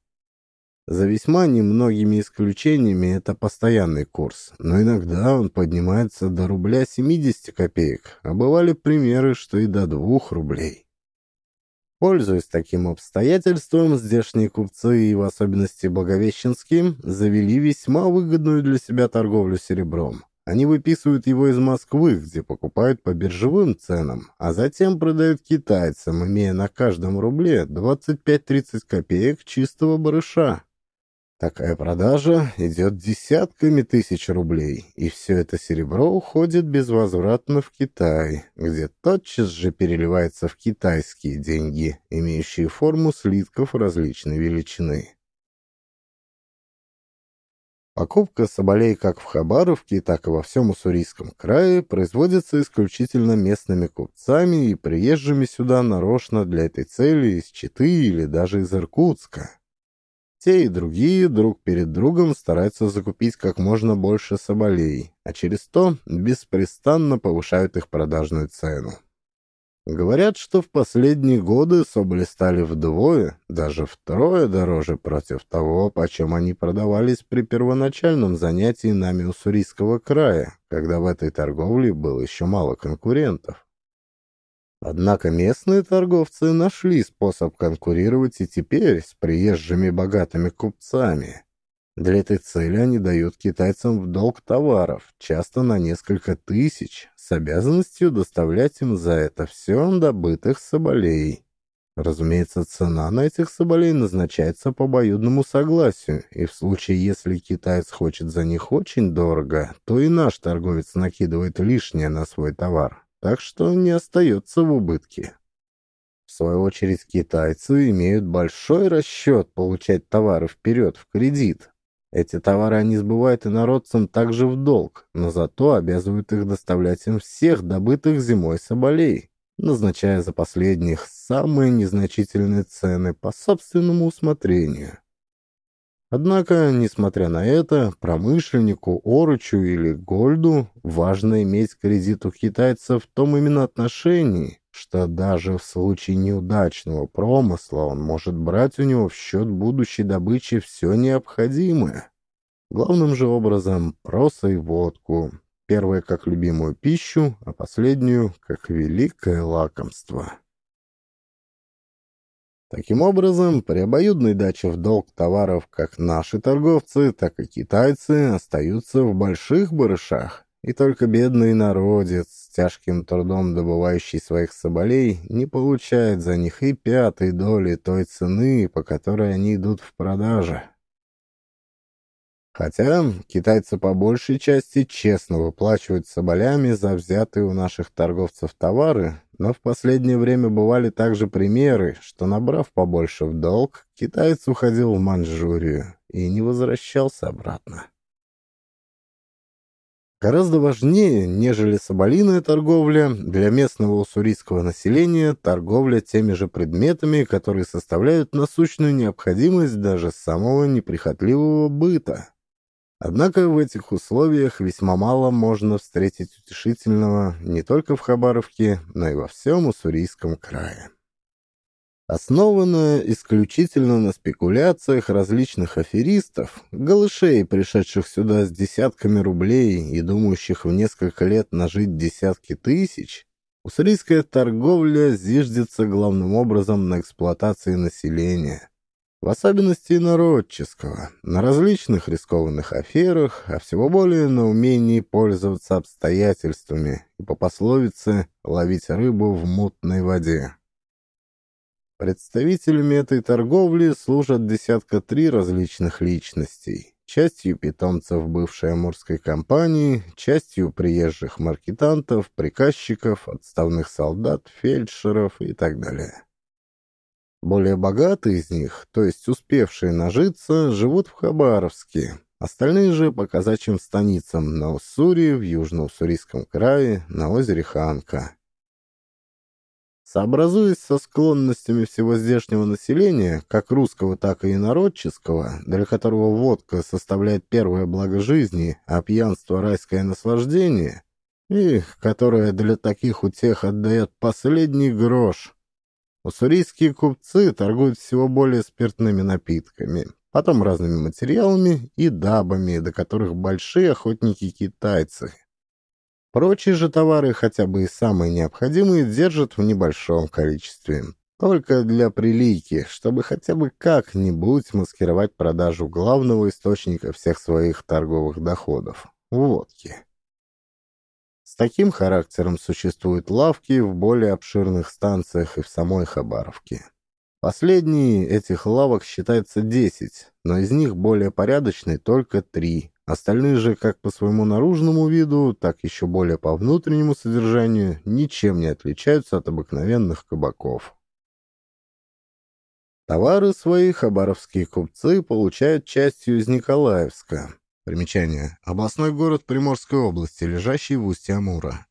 A: За весьма немногими исключениями это постоянный курс, но иногда он поднимается до рубля 70 копеек, а бывали примеры, что и до 2 рублей. Пользуясь таким обстоятельством, здешние купцы, и в особенности благовещенские, завели весьма выгодную для себя торговлю серебром. Они выписывают его из Москвы, где покупают по биржевым ценам, а затем продают китайцам, имея на каждом рубле 25-30 копеек чистого барыша. Такая продажа идет десятками тысяч рублей, и все это серебро уходит безвозвратно в Китай, где тотчас же переливается в китайские деньги, имеющие форму слитков различной величины. Покупка соболей как в Хабаровке, так и во всем Уссурийском крае производится исключительно местными купцами и приезжими сюда нарочно для этой цели из Читы или даже из Иркутска. Те и другие друг перед другом стараются закупить как можно больше соболей, а через то беспрестанно повышают их продажную цену. Говорят, что в последние годы соболи стали вдвое, даже втрое дороже против того, почем они продавались при первоначальном занятии нами Уссурийского края, когда в этой торговле было еще мало конкурентов. Однако местные торговцы нашли способ конкурировать и теперь с приезжими богатыми купцами. Для этой цели они дают китайцам в долг товаров, часто на несколько тысяч, с обязанностью доставлять им за это все добытых соболей. Разумеется, цена на этих соболей назначается по обоюдному согласию, и в случае, если китаец хочет за них очень дорого, то и наш торговец накидывает лишнее на свой товар так что не остается в убытке. В свою очередь китайцы имеют большой расчет получать товары вперед в кредит. Эти товары они сбывают инородцам также в долг, но зато обязывают их доставлять им всех добытых зимой соболей, назначая за последних самые незначительные цены по собственному усмотрению. Однако, несмотря на это, промышленнику, Оручу или Гольду важно иметь кредит у китайца в том именно отношении, что даже в случае неудачного промысла он может брать у него в счет будущей добычи все необходимое. Главным же образом проса и водку, первое как любимую пищу, а последнюю как великое лакомство. Таким образом, при обоюдной даче в долг товаров как наши торговцы, так и китайцы остаются в больших барышах, и только бедный народец, с тяжким трудом добывающий своих соболей, не получает за них и пятой доли той цены, по которой они идут в продаже. Хотя китайцы по большей части честно выплачивают соболями за взятые у наших торговцев товары, но в последнее время бывали также примеры, что, набрав побольше в долг, китаец уходил в Манчжурию и не возвращался обратно. Гораздо важнее, нежели соболиная торговля, для местного уссурийского населения торговля теми же предметами, которые составляют насущную необходимость даже самого неприхотливого быта. Однако в этих условиях весьма мало можно встретить утешительного не только в Хабаровке, но и во всем Уссурийском крае. Основанная исключительно на спекуляциях различных аферистов, голышей, пришедших сюда с десятками рублей и думающих в несколько лет нажить десятки тысяч, уссурийская торговля зиждется главным образом на эксплуатации населения, в особенности народческого, на различных рискованных аферах, а всего более на умении пользоваться обстоятельствами и по пословице «ловить рыбу в мутной воде». Представителями этой торговли служат десятка три различных личностей, частью питомцев бывшей амурской компании, частью приезжих маркетантов, приказчиков, отставных солдат, фельдшеров и так далее. Более богатые из них, то есть успевшие нажиться, живут в Хабаровске. Остальные же по казачьим станицам на Уссури, в Южно-Уссурийском крае, на озере Ханка. Сообразуясь со склонностями всего здешнего населения, как русского, так и инородческого, для которого водка составляет первое благо жизни, а пьянство — райское наслаждение, и которое для таких утех отдает последний грош — Уссурийские купцы торгуют всего более спиртными напитками, потом разными материалами и дабами, до которых большие охотники-китайцы. Прочие же товары, хотя бы и самые необходимые, держат в небольшом количестве. Только для прилики, чтобы хотя бы как-нибудь маскировать продажу главного источника всех своих торговых доходов — водки. Таким характером существуют лавки в более обширных станциях и в самой Хабаровке. Последние этих лавок считается 10, но из них более порядочные только 3. Остальные же как по своему наружному виду, так еще более по внутреннему содержанию ничем не отличаются от обыкновенных кабаков. Товары свои хабаровские купцы получают частью из Николаевска, Примечание. Областной город Приморской области, лежащий в устье Амура.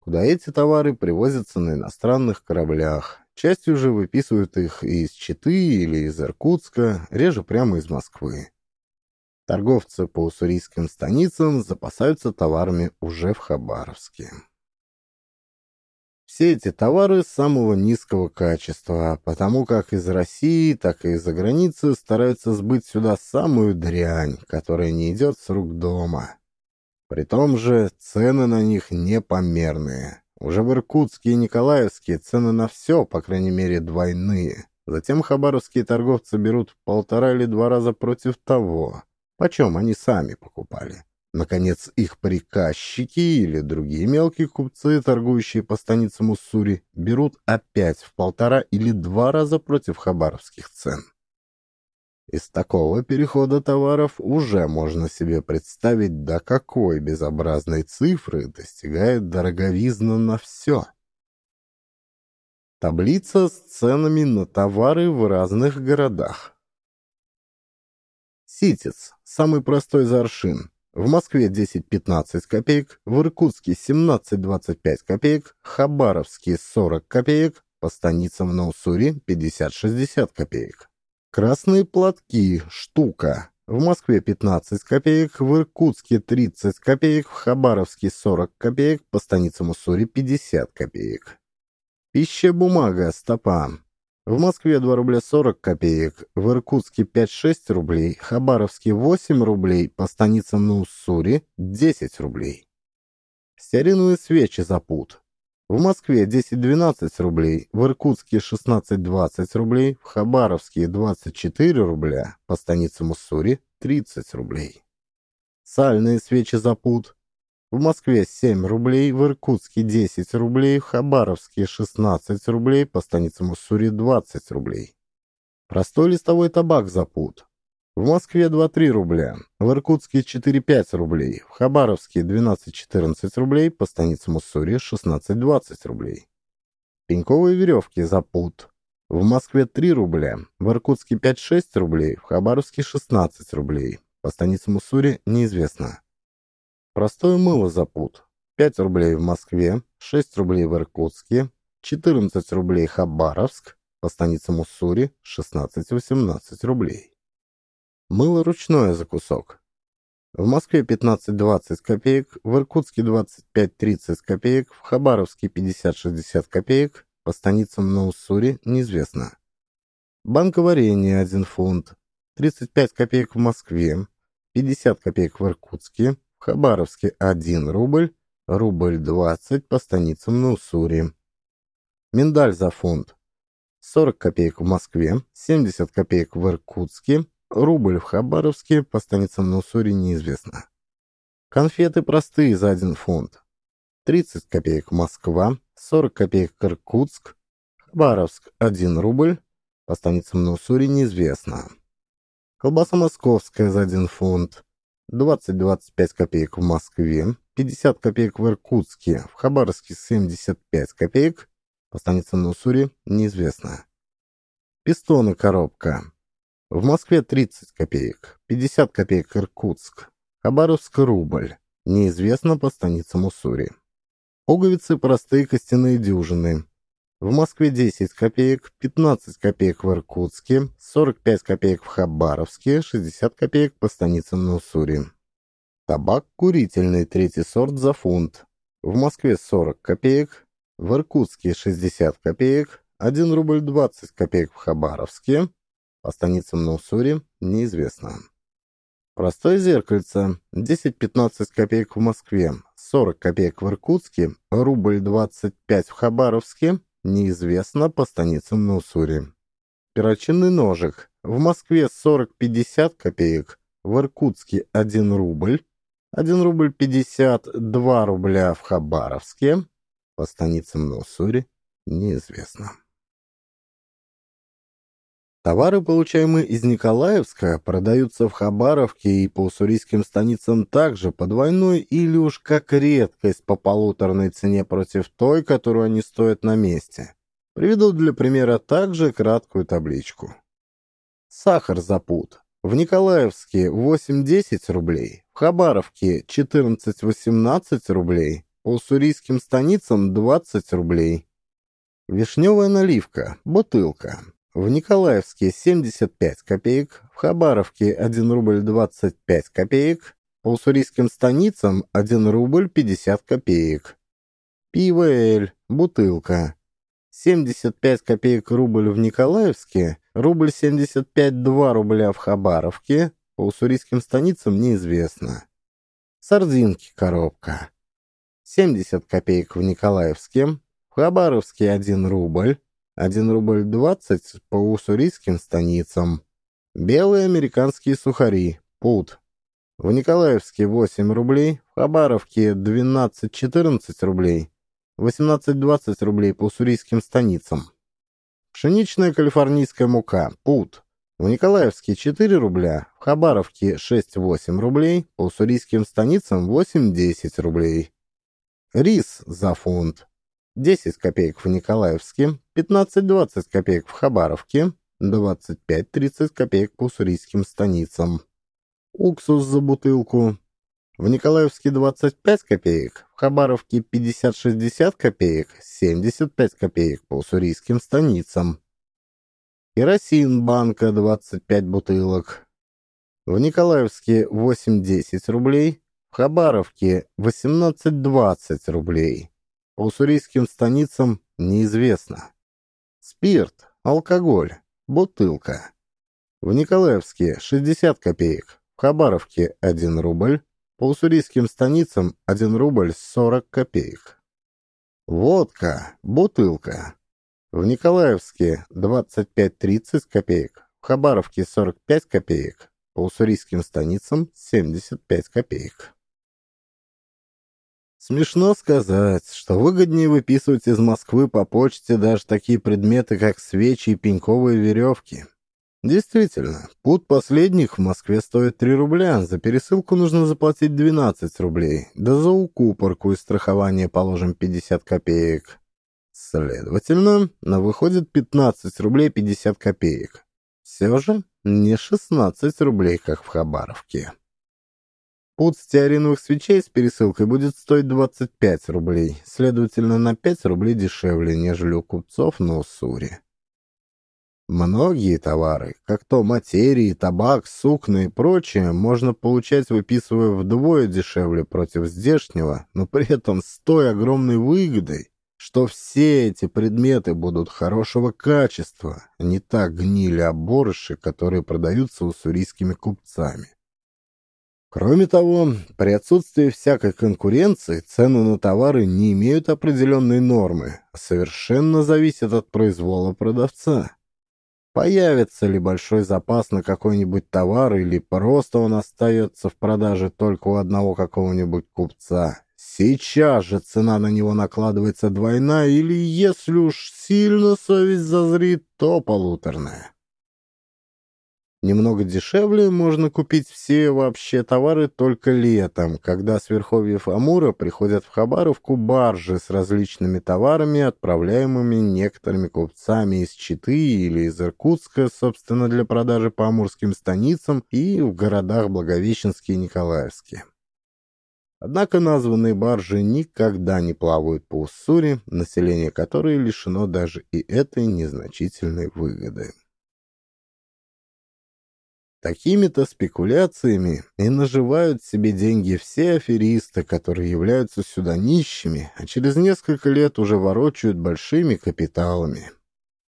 A: Куда эти товары привозятся на иностранных кораблях. Частью же выписывают их из Читы или из Иркутска, реже прямо из Москвы. Торговцы по уссурийским станицам запасаются товарами уже в Хабаровске. Все эти товары самого низкого качества, потому как из России, так и из-за границы стараются сбыть сюда самую дрянь, которая не идет с рук дома. При том же цены на них непомерные. Уже в Иркутске и Николаевске цены на все, по крайней мере, двойные. Затем хабаровские торговцы берут полтора или два раза против того, почем они сами покупали. Наконец, их приказчики или другие мелкие купцы, торгующие по станицам Уссури, берут опять в полтора или два раза против хабаровских цен. Из такого перехода товаров уже можно себе представить, до какой безобразной цифры достигает дороговизна на все. Таблица с ценами на товары в разных городах. Ситец – самый простой за аршин, в Москве 10-15 копеек, в Иркутске 17-25 копеек, Хабаровске 40 копеек, по станицам на Уссури 50-60 копеек. Красные платки, штука. В Москве 15 копеек, в Иркутске 30 копеек, в Хабаровске 40 копеек, по станицам Уссури 50 копеек. Пища-бумага, стопа. В Москве 2 рубля 40 копеек, в Иркутске 5-6 рублей, Хабаровске 8 рублей, по станицам на Уссури 10 рублей. Стеариновые свечи за пуд. В Москве 10-12 рублей, в Иркутске 16-20 рублей, в Хабаровске 24 рубля, по станицам Уссури 30 рублей. Сальные свечи за пуд. В Москве 7 рублей, в Иркутске 10 рублей, в Хабаровске 16 рублей, по станицам Уссури 20 рублей. Простой листовой табак за пуд. В Москве 2-3 рубля, в Иркутске 4-5 рублей, в Хабаровске 12-14 рублей, по станицам Уссури 16-20 рублей. Пеньковые веревки за пуд. В Москве 3 рубля, в Иркутске 5-6 рублей, в Хабаровске 16 рублей, по станицам Уссури неизвестно. Простое мыло за пуд. 5 рублей в Москве, 6 рублей в Иркутске, 14 рублей Хабаровск, по станицам Уссури 16-18 рублей. Мыло ручное за кусок. В Москве 15-20 копеек, в Иркутске 25-30 копеек, в Хабаровске 50-60 копеек, по станицам на Уссури неизвестно. Банковарение 1 фунт, 35 копеек в Москве, 50 копеек в Иркутске, в Хабаровске 1 рубль, рубль 20 по станицам на Уссури. Миндаль за фунт. 40 копеек в Москве, 70 копеек в Иркутске, рубль в Хабаровске, по станицам на Уссури неизвестно. Конфеты простые за 1 фунт. 30 копеек Москва, 40 копеек Иркутск, Хабаровск 1 рубль, по станицам на Уссури неизвестно. Колбаса московская за 1 фунт, 20-25 копеек в Москве, 50 копеек в Иркутске, в Хабаровске 75 копеек, по станицам на Уссури неизвестно. Пистоны коробка. В Москве 30 копеек, 50 копеек Иркутск, Хабаровск рубль, неизвестно по станицам Уссури. Пуговицы простые костяные дюжины. В Москве 10 копеек, 15 копеек в Иркутске, 45 копеек в Хабаровске, 60 копеек по станицам на Уссури. Табак курительный, третий сорт за фунт. В Москве 40 копеек, в Иркутске 60 копеек, 1 рубль 20 копеек в Хабаровске, по станицам на Уссури неизвестно. Простое зеркальце 10-15 копеек в Москве, 40 копеек в Иркутске, рубль 25 в Хабаровске, неизвестно по станицам на Уссури. Перочинный ножик в Москве 40-50 копеек, в Иркутске 1 рубль, 1 рубль 52 рубля в Хабаровске, по станицам на Уссури неизвестно. Товары, получаемые из Николаевска, продаются в Хабаровке и по уссурийским станицам также по двойной или уж как редкость по полуторной цене против той, которую они стоят на месте. Приведу для примера также краткую табличку. Сахар за пуд. В Николаевске 8-10 рублей, в Хабаровке 14-18 рублей, по уссурийским станицам 20 рублей. Вишневая наливка, бутылка, в Николаевске 75 копеек, в Хабаровке 1 рубль 25 копеек, по уссурийским станицам 1 рубль 50 копеек. Пиво «Эль», бутылка. 75 копеек рубль в Николаевске, рубль 75 2 рубля в Хабаровке, по уссурийским станицам неизвестно. Сардинки коробка. 70 копеек в Николаевске, в Хабаровске 1 рубль, 1 рубль 20 по уссурийским станицам. Белые американские сухари, пуд. В Николаевске 8 рублей, в Хабаровке 12-14 рублей, 18-20 рублей по уссурийским станицам. Пшеничная калифорнийская мука, пуд. В Николаевске 4 рубля, в Хабаровке 6-8 рублей, по уссурийским станицам 8-10 рублей. Рис за фунт. 10 копеек в Николаевске, 15-20 копеек в Хабаровке, 25-30 копеек по уссурийским станицам. Уксус за бутылку. В Николаевске 25 копеек, в Хабаровке 50-60 копеек, 75 копеек по уссурийским станицам. Керосин банка 25 бутылок. В Николаевске 8-10 рублей, в Хабаровке 18-20 рублей. По уссурийским станицам неизвестно. Спирт, алкоголь, бутылка. В Николаевске 60 копеек, в Хабаровке 1 рубль, по уссурийским станицам 1 рубль 40 копеек. Водка, бутылка. В Николаевске 25-30 копеек, в Хабаровке 45 копеек, по уссурийским станицам 75 копеек. Смешно сказать, что выгоднее выписывать из Москвы по почте даже такие предметы, как свечи и пеньковые веревки. Действительно, путь последних в Москве стоит 3 рубля, за пересылку нужно заплатить 12 рублей, да за укупорку и страхование положим 50 копеек. Следовательно, на выходит 15 рублей 50 копеек. Все же не 16 рублей, как в Хабаровке. Пуд стеариновых свечей с пересылкой будет стоить 25 рублей, следовательно, на 5 рублей дешевле, нежели у купцов на Уссури. Многие товары, как то материи, табак, сукна и прочее, можно получать, выписывая вдвое дешевле против здешнего, но при этом с той огромной выгодой, что все эти предметы будут хорошего качества, а не так гнили оборыши, которые продаются уссурийскими купцами. Кроме того, при отсутствии всякой конкуренции цены на товары не имеют определенной нормы, а совершенно зависят от произвола продавца. Появится ли большой запас на какой-нибудь товар или просто он остается в продаже только у одного какого-нибудь купца, Сейчас же цена на него накладывается двойная, или, если уж сильно совесть зазрит, то полуторная. Немного дешевле можно купить все вообще товары только летом, когда с верховьев Амура приходят в Хабаровку баржи с различными товарами, отправляемыми некоторыми купцами из Читы или из Иркутска, собственно, для продажи по амурским станицам и в городах Благовещенске и Николаевске. Однако названные баржи никогда не плавают по Уссури, население которой лишено даже и этой незначительной выгоды. Такими-то спекуляциями и наживают себе деньги все аферисты, которые являются сюда нищими, а через несколько лет уже ворочают большими капиталами.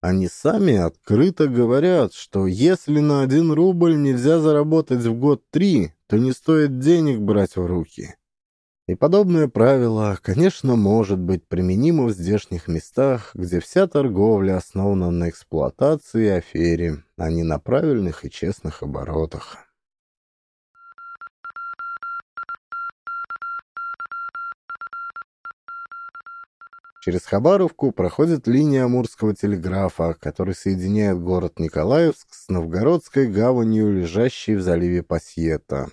A: Они сами открыто говорят, что если на один рубль нельзя заработать в год три, то не стоит денег брать в руки. И подобное правило, конечно, может быть применимо в здешних местах, где вся торговля основана на эксплуатации и афере, а не на правильных и честных оборотах. Через Хабаровку проходит линия Амурского телеграфа, который соединяет город Николаевск с Новгородской гаванью, лежащей в заливе Пасьета.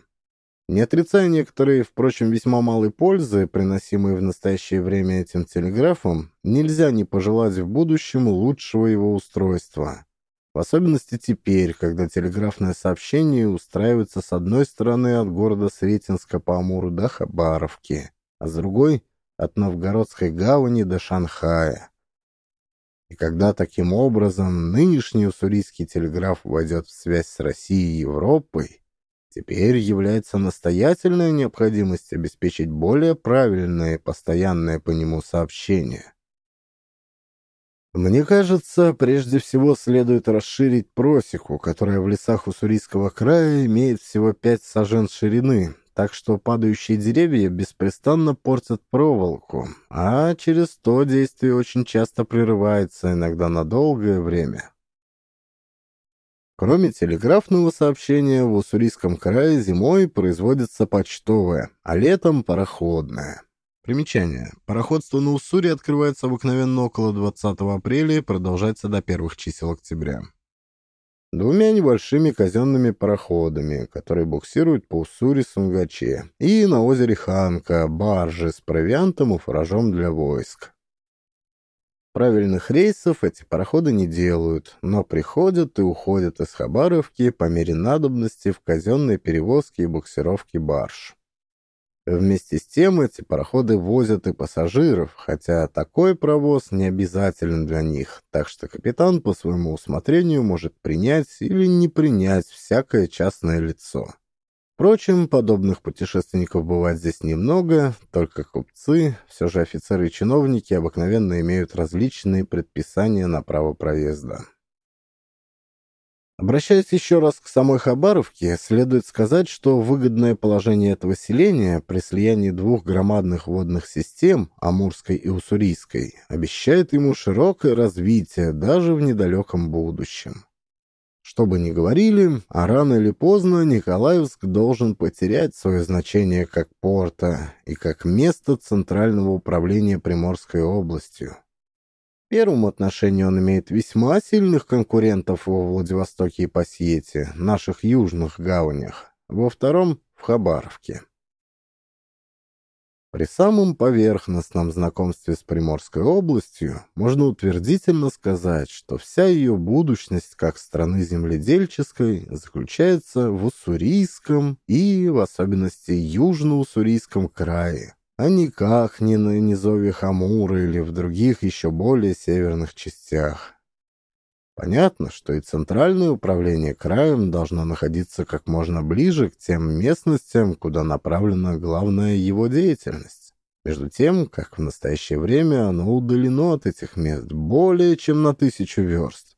A: Не отрицая некоторые, впрочем, весьма малой пользы, приносимые в настоящее время этим телеграфом, нельзя не пожелать в будущем лучшего его устройства. В особенности теперь, когда телеграфное сообщение устраивается с одной стороны от города Сретенска по Амуру до Хабаровки, а с другой — от Новгородской гавани до Шанхая. И когда таким образом нынешний уссурийский телеграф войдет в связь с Россией и Европой, Теперь является настоятельная необходимость обеспечить более правильное и постоянное по нему сообщение. Мне кажется, прежде всего следует расширить просеку, которая в лесах Уссурийского края имеет всего пять сажен ширины, так что падающие деревья беспрестанно портят проволоку, а через то действие очень часто прерывается, иногда на долгое время. Кроме телеграфного сообщения, в Уссурийском крае зимой производится почтовое, а летом – пароходное. Примечание. Пароходство на Уссури открывается обыкновенно около 20 апреля и продолжается до первых чисел октября. Двумя небольшими казенными пароходами, которые буксируют по Уссури-Сунгаче, и на озере Ханка баржи с провиантом и фуражом для войск. Правильных рейсов эти пароходы не делают, но приходят и уходят из Хабаровки по мере надобности в казенные перевозки и буксировки барж. Вместе с тем эти пароходы возят и пассажиров, хотя такой провоз не обязателен для них, так что капитан по своему усмотрению может принять или не принять всякое частное лицо. Впрочем, подобных путешественников бывает здесь немного, только купцы, все же офицеры и чиновники обыкновенно имеют различные предписания на право проезда. Обращаясь еще раз к самой Хабаровке, следует сказать, что выгодное положение этого селения при слиянии двух громадных водных систем, Амурской и Уссурийской, обещает ему широкое развитие даже в недалеком будущем. Что бы ни говорили, а рано или поздно Николаевск должен потерять свое значение как порта и как место центрального управления Приморской областью. В первом отношении он имеет весьма сильных конкурентов во Владивостоке и Пасьете, наших южных гаванях, во втором — в Хабаровке. При самом поверхностном знакомстве с Приморской областью можно утвердительно сказать, что вся ее будущность как страны земледельческой заключается в Уссурийском и, в особенности, Южно-Уссурийском крае, а никак не на низовьях Амура или в других еще более северных частях. Понятно, что и центральное управление краем должно находиться как можно ближе к тем местностям, куда направлена главная его деятельность. Между тем, как в настоящее время оно удалено от этих мест более чем на тысячу верст.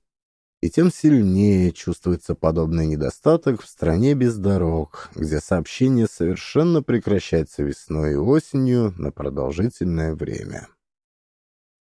A: И тем сильнее чувствуется подобный недостаток в стране без дорог, где сообщение совершенно прекращается весной и осенью на продолжительное время.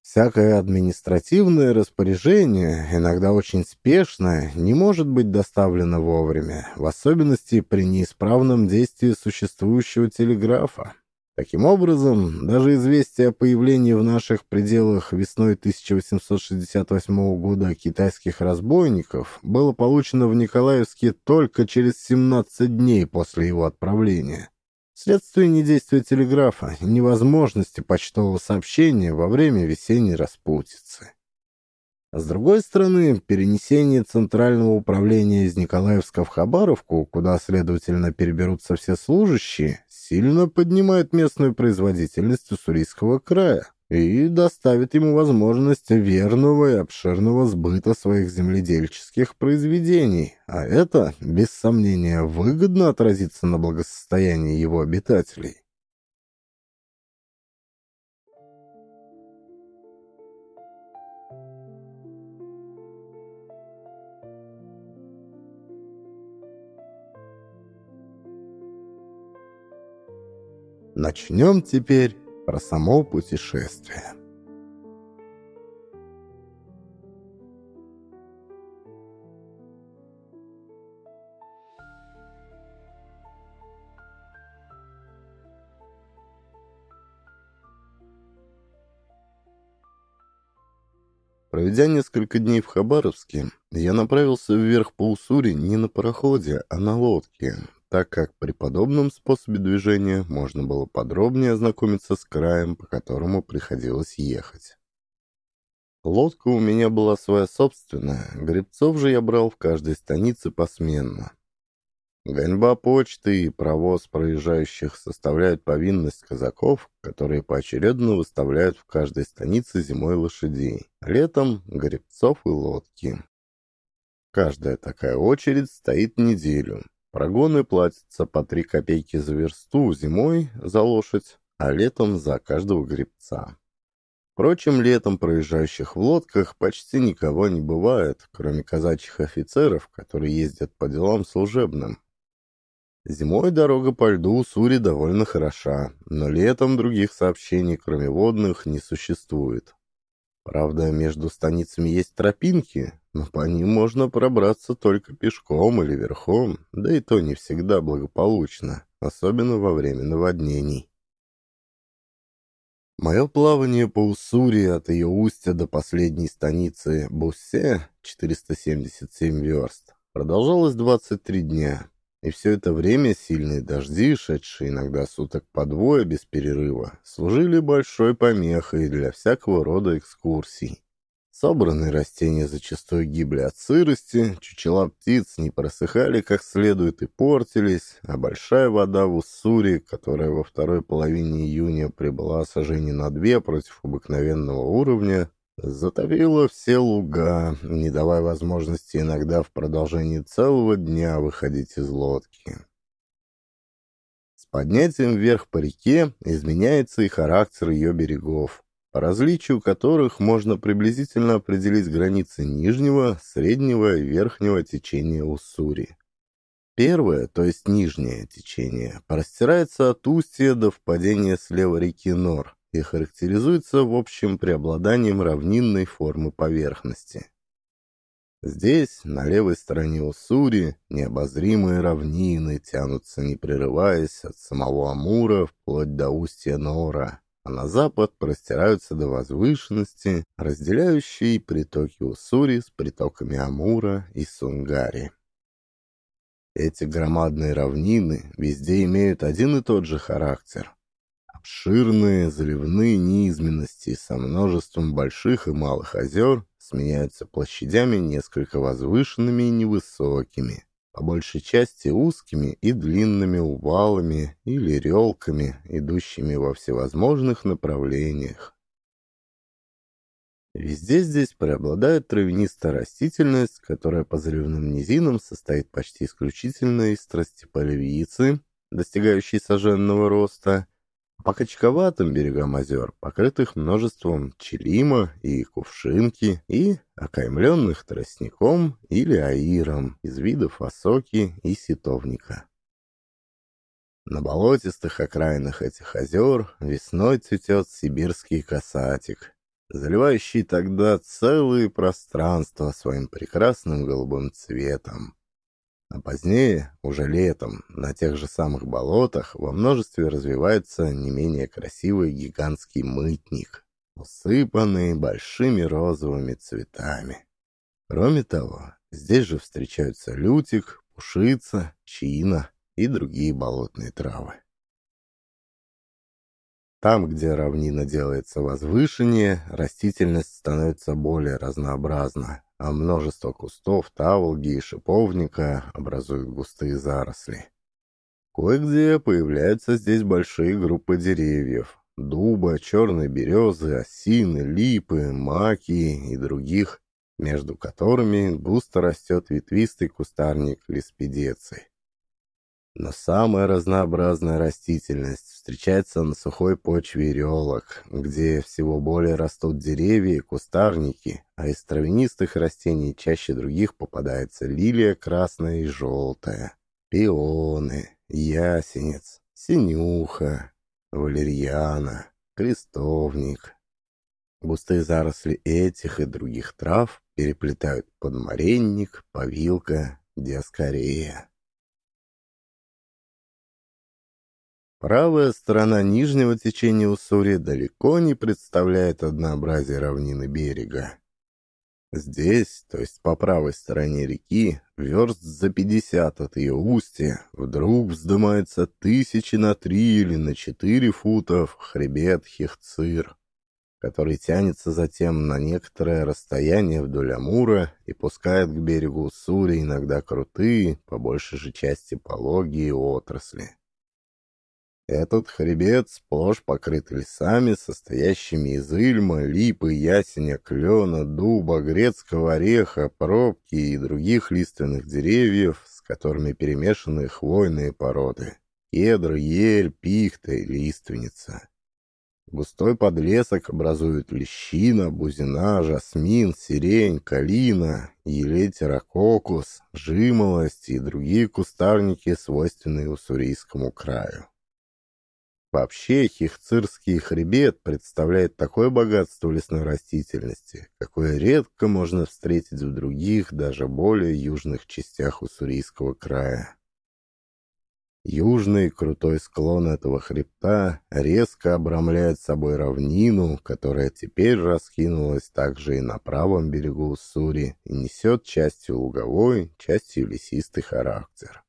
A: Всякое административное распоряжение, иногда очень спешное, не может быть доставлено вовремя, в особенности при неисправном действии существующего телеграфа. Таким образом, даже известие о появлении в наших пределах весной 1868 года китайских разбойников было получено в Николаевске только через 17 дней после его отправления. Вследствие недействия телеграфа и невозможности почтового сообщения во время весенней распутицы. А с другой стороны, перенесение Центрального управления из Николаевска в Хабаровку, куда, следовательно, переберутся все служащие, сильно поднимает местную производительность Уссурийского края и доставит ему возможность верного и обширного сбыта своих земледельческих произведений, а это, без сомнения, выгодно отразится на благосостоянии его обитателей. Начнем теперь про само путешествие. Проведя несколько дней в Хабаровске, я направился вверх по Уссури не на пароходе, а на лодке, так как при подобном способе движения можно было подробнее ознакомиться с краем, по которому приходилось ехать. Лодка у меня была своя собственная, гребцов же я брал в каждой станице посменно. Гоньба почты и провоз проезжающих составляют повинность казаков, которые поочередно выставляют в каждой станице зимой лошадей, летом — гребцов и лодки. Каждая такая очередь стоит неделю, Прогоны платятся по 3 копейки за версту зимой за лошадь, а летом за каждого гребца. Впрочем, летом проезжающих в лодках почти никого не бывает, кроме казачьих офицеров, которые ездят по делам служебным. Зимой дорога по льду Сури довольно хороша, но летом других сообщений, кроме водных, не существует. Правда, между станицами есть тропинки, но по ним можно пробраться только пешком или верхом, да и то не всегда благополучно, особенно во время наводнений. Мое плавание по Уссури от ее устья до последней станицы Буссе, 477 верст, продолжалось 23 дня, и все это время сильные дожди, шедшие иногда суток по двое без перерыва, служили большой помехой для всякого рода экскурсий. Собранные растения зачастую гибли от сырости, чучела птиц не просыхали как следует и портились, а большая вода в Уссури, которая во второй половине июня прибыла сожжение на две против обыкновенного уровня, затопила все луга, не давая возможности иногда в продолжении целого дня выходить из лодки. С поднятием вверх по реке изменяется и характер ее берегов по различию которых можно приблизительно определить границы нижнего, среднего и верхнего течения Уссури. Первое, то есть нижнее течение, простирается от устья до впадения слева реки Нор и характеризуется в общем преобладанием равнинной формы поверхности. Здесь, на левой стороне Уссури, необозримые равнины тянутся, не прерываясь, от самого Амура вплоть до устья Нора, а на запад простираются до возвышенности, разделяющие притоки Уссури с притоками Амура и Сунгари. Эти громадные равнины везде имеют один и тот же характер. Обширные заливные низменности со множеством больших и малых озер сменяются площадями несколько возвышенными и невысокими, по большей части узкими и длинными увалами или релками, идущими во всевозможных направлениях. Везде здесь преобладает травянистая растительность, которая по заливным низинам состоит почти исключительно из тростеполевицы, достигающей сожженного роста, по качковатым берегам озер, покрытых множеством челима и кувшинки, и окаймленных тростником или аиром из видов осоки и ситовника. На болотистых окраинах этих озер весной цветет сибирский касатик, заливающий тогда целые пространства своим прекрасным голубым цветом. А позднее, уже летом, на тех же самых болотах во множестве развивается не менее красивый гигантский мытник, усыпанный большими розовыми цветами. Кроме того, здесь же встречаются лютик, пушица, чина и другие болотные травы. Там, где равнина делается возвышеннее, растительность становится более разнообразна, а множество кустов, таволги и шиповника образуют густые заросли. Кое-где появляются здесь большие группы деревьев – дуба, черной березы, осины, липы, маки и других, между которыми густо растет ветвистый кустарник леспедеции. Но самая разнообразная растительность встречается на сухой почве релок, где всего более растут деревья и кустарники, а из травянистых растений чаще других попадается лилия красная и желтая, пионы, ясенец, синюха, валерьяна, крестовник. Густые заросли этих и других трав переплетают подмаренник, повилка, диаскорея. Правая сторона нижнего течения Уссури далеко не представляет однообразие равнины берега. Здесь, то есть по правой стороне реки, верст за пятьдесят от ее устья, вдруг вздымается тысячи на три или на четыре футов хребет Хехцир, который тянется затем на некоторое расстояние вдоль Амура и пускает к берегу Уссури иногда крутые, по большей же части пологие отрасли. Этот хребет сплошь покрыт лесами, состоящими из ильма, липы, ясеня, клена, дуба, грецкого ореха, пробки и других лиственных деревьев, с которыми перемешаны хвойные породы. Кедр, ель, пихта и лиственница. Густой подлесок образуют лещина, бузина, жасмин, сирень, калина, елетерококус, жимолость и другие кустарники, свойственные уссурийскому краю. Вообще, Хихцирский хребет представляет такое богатство лесной растительности, какое редко можно встретить в других, даже более южных частях Уссурийского края. Южный крутой склон этого хребта резко обрамляет собой равнину, которая теперь раскинулась также и на правом берегу Уссури и несет частью луговой, частью лесистый характер.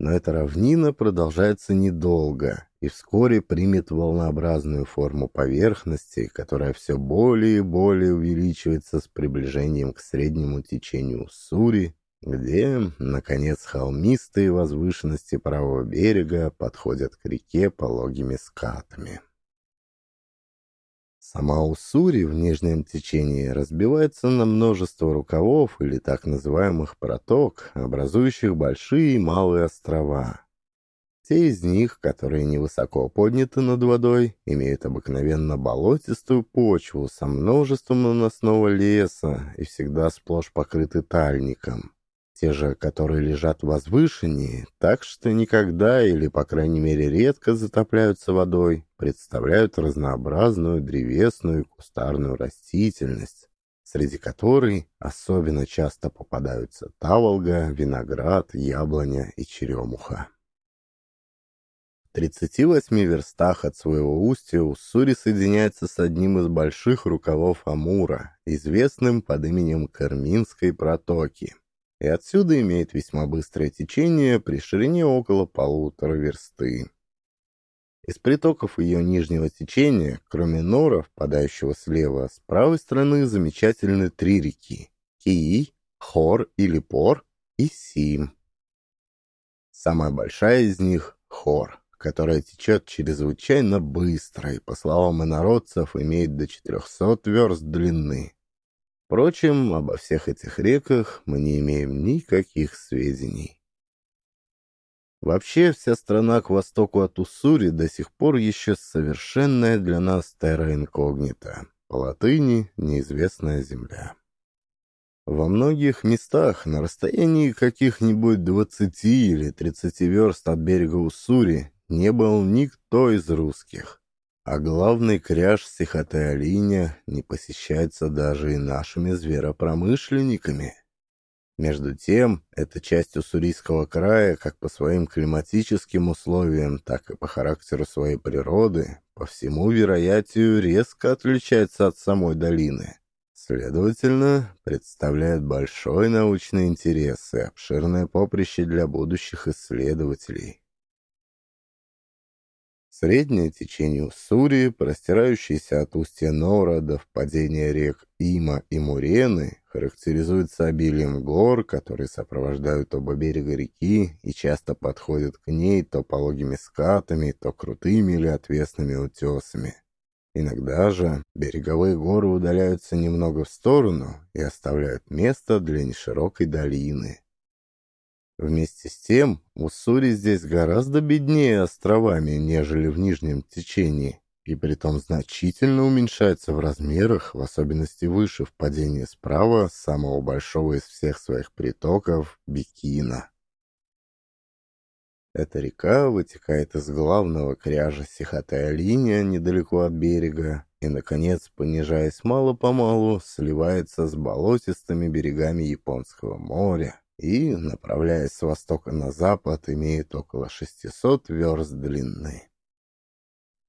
A: Но эта равнина продолжается недолго и вскоре примет волнообразную форму поверхности, которая все более и более увеличивается с приближением к среднему течению Уссури, где, наконец, холмистые возвышенности правого берега подходят к реке пологими скатами. Сама Уссури в нижнем течении разбивается на множество рукавов или так называемых проток, образующих большие и малые острова. Те из них, которые невысоко подняты над водой, имеют обыкновенно болотистую почву со множеством наносного леса и всегда сплошь покрыты тальником. Те же, которые лежат возвышеннее, так что никогда или, по крайней мере, редко затопляются водой, представляют разнообразную древесную и кустарную растительность, среди которой особенно часто попадаются таволга, виноград, яблоня и черемуха. В 38 верстах от своего устья Уссури соединяется с одним из больших рукавов Амура, известным под именем Карминской протоки и отсюда имеет весьма быстрое течение при ширине около полутора версты. Из притоков ее нижнего течения, кроме Нора, впадающего слева, с правой стороны замечательны три реки – Кии, Хор или Пор и Сим. Самая большая из них – Хор, которая течет чрезвычайно быстро и, по словам инородцев, имеет до 400 верст длины. Впрочем, обо всех этих реках мы не имеем никаких сведений. Вообще, вся страна к востоку от Уссури до сих пор еще совершенная для нас терра инкогнита. По латыни «неизвестная земля». Во многих местах на расстоянии каких-нибудь 20 или 30 верст от берега Уссури не был никто из русских. А главный кряж Сихотэ-Алиня не посещается даже и нашими зверопромышленниками. Между тем, эта часть Уссурийского края, как по своим климатическим условиям, так и по характеру своей природы, по всему вероятию резко отличается от самой долины. Следовательно, представляет большой научный интерес и обширное поприще для будущих исследователей. Среднее течение Уссури, простирающееся от устья Нора до впадения рек Има и Мурены, характеризуется обилием гор, которые сопровождают оба берега реки и часто подходят к ней то пологими скатами, то крутыми или отвесными утесами. Иногда же береговые горы удаляются немного в сторону и оставляют место для неширокой долины. Вместе с тем, Уссури здесь гораздо беднее островами, нежели в нижнем течении, и притом значительно уменьшается в размерах, в особенности выше впадения справа самого большого из всех своих притоков – Бикина. Эта река вытекает из главного кряжа Сихотая-линия недалеко от берега и, наконец, понижаясь мало-помалу, сливается с болотистыми берегами Японского моря и, направляясь с востока на запад, имеет около 600 верст длины.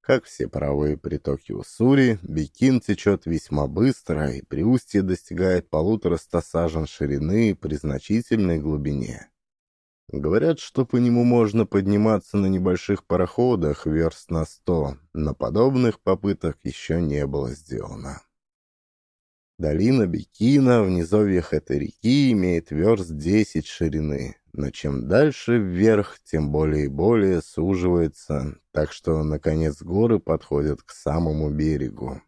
A: Как все паровые притоки Уссури, Бикин течет весьма быстро и при устье достигает полутора ста сажен ширины при значительной глубине. Говорят, что по нему можно подниматься на небольших пароходах верст на сто, но подобных попыток еще не было сделано. Долина Бикина в низовьях этой реки имеет верст 10 ширины, но чем дальше вверх, тем более и более суживается, так что, наконец, горы подходят к самому берегу.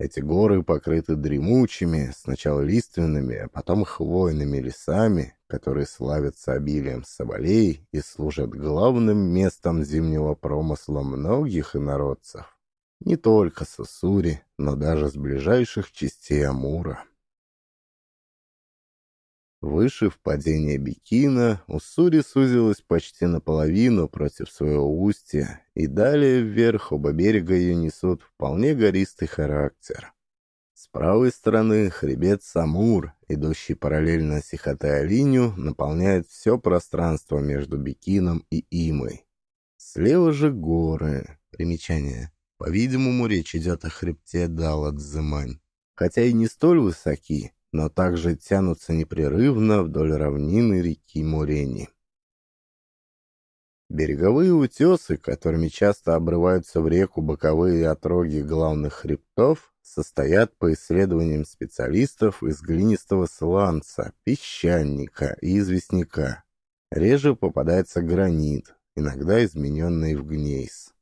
A: Эти горы покрыты дремучими, сначала лиственными, а потом хвойными лесами, которые славятся обилием соболей и служат главным местом зимнего промысла многих инородцев. Не только с Уссури, но даже с ближайших частей Амура. Выше впадения Бикина Уссури сузилась почти наполовину против своего устья, и далее вверх оба берега ее несут вполне гористый характер. С правой стороны хребет Самур, идущий параллельно Сихотай-Алиню, наполняет все пространство между Бикином и Имой. Слева же горы. Примечание. По-видимому, речь идет о хребте Далат-Зымань. Хотя и не столь высоки, но также тянутся непрерывно вдоль равнины реки Мурени. Береговые утесы, которыми часто обрываются в реку боковые отроги главных хребтов, состоят, по исследованиям специалистов, из глинистого сланца, песчаника и известняка. Реже попадается гранит, иногда измененный в гнейс.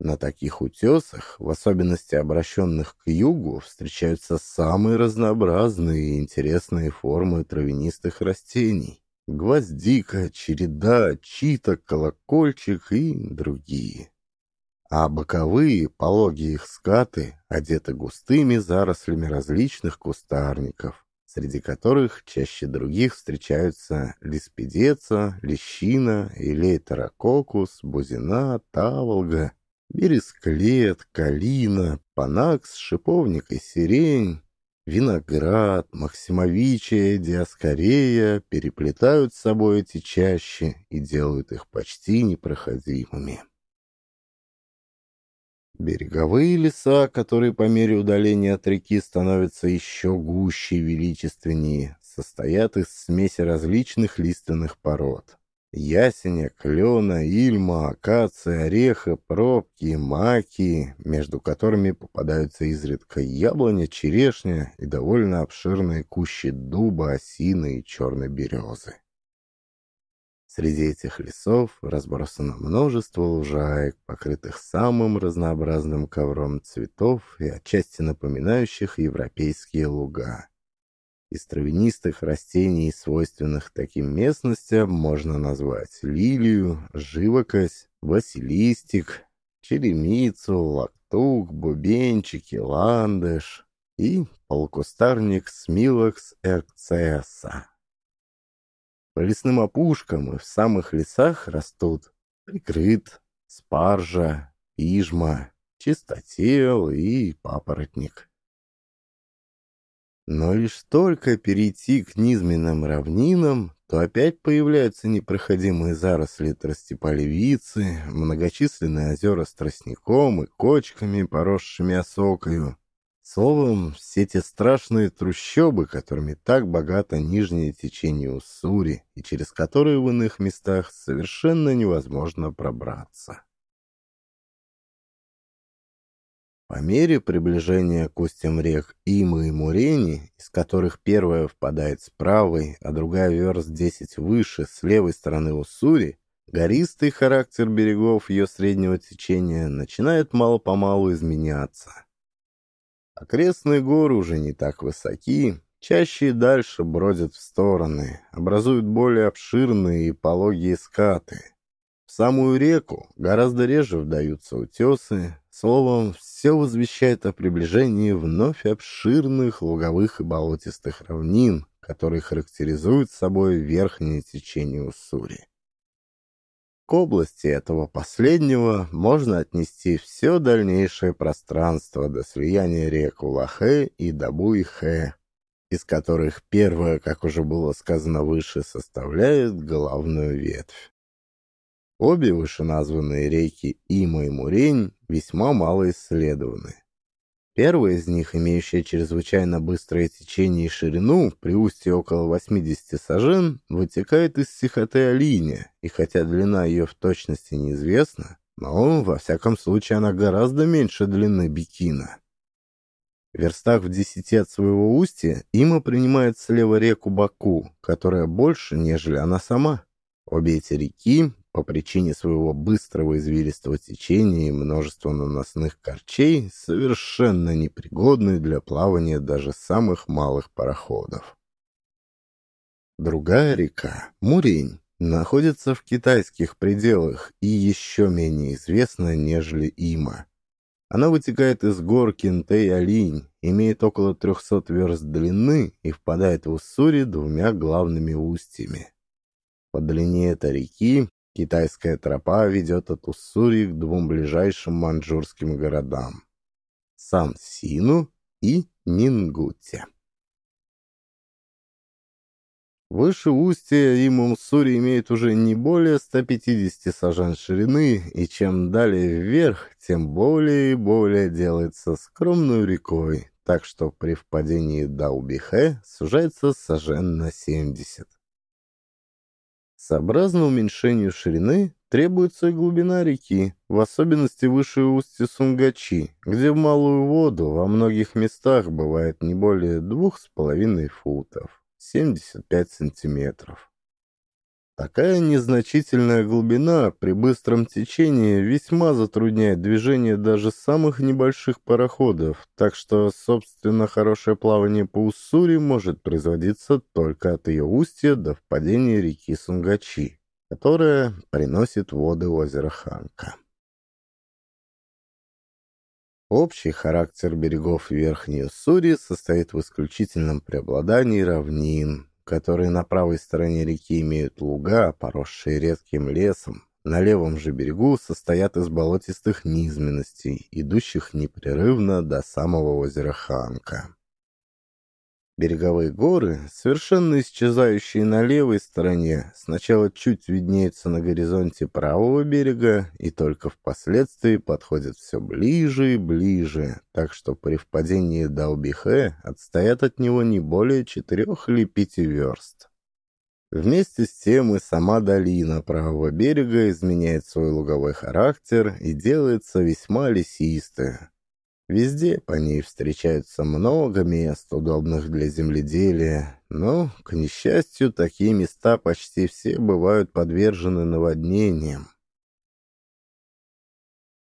A: На таких утесах, в особенности обращенных к югу, встречаются самые разнообразные и интересные формы травянистых растений. Гвоздика, череда, чита, колокольчик и другие а боковые, пологие их скаты одеты густыми зарослями различных кустарников, среди которых чаще других встречаются лиспедеца, лещина, илейтерококус, бузина, таволга, бересклет, калина, панакс, шиповник и сирень, виноград, максимовичия, диаскорея переплетают с собой эти чащи и делают их почти непроходимыми. Береговые леса, которые по мере удаления от реки становятся еще гуще и величественнее, состоят из смеси различных лиственных пород. Ясеня, клена, ильма, акация, ореха, пробки, маки, между которыми попадаются изредка яблоня, черешня и довольно обширные кущи дуба, осины и черной березы. Среди этих лесов разбросано множество лужаек, покрытых самым разнообразным ковром цветов и отчасти напоминающих европейские луга. Из травянистых растений, свойственных таким местностям, можно назвать лилию, живокость, василистик, черемицу, лактук, бубенчики, ландыш и полукустарник смилакс экцесса. По лесным опушкам и в самых лесах растут прикрыт, спаржа, пижма, чистотел и папоротник. Но лишь только перейти к низменным равнинам, то опять появляются непроходимые заросли тростеполевицы, многочисленные озера с тростником и кочками, поросшими осокою, Словом, все те страшные трущобы, которыми так богато нижнее течение Уссури, и через которые в иных местах совершенно невозможно пробраться. По мере приближения к устьям рек Имы и Мурени, из которых первая впадает с правой, а другая верст 10 выше, с левой стороны Уссури, гористый характер берегов ее среднего течения начинает мало-помалу изменяться. Окрестные горы уже не так высоки, чаще и дальше бродят в стороны, образуют более обширные и пологие скаты. В самую реку гораздо реже вдаются утесы, словом, все возвещает о приближении вновь обширных луговых и болотистых равнин, которые характеризуют собой верхнее течение Уссури. К области этого последнего можно отнести все дальнейшее пространство до слияния рек Улахе и Дабуихе, из которых первая, как уже было сказано выше, составляет главную ветвь. Обе вышеназванные реки Има и Мурень весьма мало исследованы. Первая из них, имеющая чрезвычайно быстрое течение и ширину, при устье около 80 сажен, вытекает из Сихоте-Алине, и хотя длина ее в точности неизвестна, но, во всяком случае, она гораздо меньше длины Бикина. В верстах в десяти от своего устья Има принимает слева реку Баку, которая больше, нежели она сама. Обе эти реки по причине своего быстрого извилистого течения и множества наносных корчей совершенно непригодны для плавания даже самых малых пароходов. Другая река, Мурень, находится в китайских пределах и еще менее известна, нежели Има. Она вытекает из гор Кентей-Алинь, имеет около 300 верст длины и впадает в Уссури двумя главными устьями. По длине этой реки Китайская тропа ведет от Уссури к двум ближайшим маньчжурским городам – Сан-Сину и Нингуте. Выше устья Имум-Сури имеет уже не более 150 сажен ширины, и чем далее вверх, тем более и более делается скромной рекой, так что при впадении Даубихе сужается сажен на 70. Сообразно уменьшению ширины требуется и глубина реки, в особенности выше устья Сунгачи, где в малую воду во многих местах бывает не более двух с половиной футов, 75 сантиметров. Такая незначительная глубина при быстром течении весьма затрудняет движение даже самых небольших пароходов, так что, собственно, хорошее плавание по Уссури может производиться только от ее устья до впадения реки Сунгачи, которая приносит воды озера Ханка. Общий характер берегов Верхней Уссури состоит в исключительном преобладании равнин, которые на правой стороне реки имеют луга, поросшие редким лесом, на левом же берегу состоят из болотистых низменностей, идущих непрерывно до самого озера Ханка. Береговые горы, совершенно исчезающие на левой стороне, сначала чуть виднеются на горизонте правого берега и только впоследствии подходят все ближе и ближе, так что при впадении Далбихе отстоят от него не более четырех или пяти верст. Вместе с тем и сама долина правого берега изменяет свой луговой характер и делается весьма лесистая. Везде по ней встречаются много мест, удобных для земледелия, но, к несчастью, такие места почти все бывают подвержены наводнениям.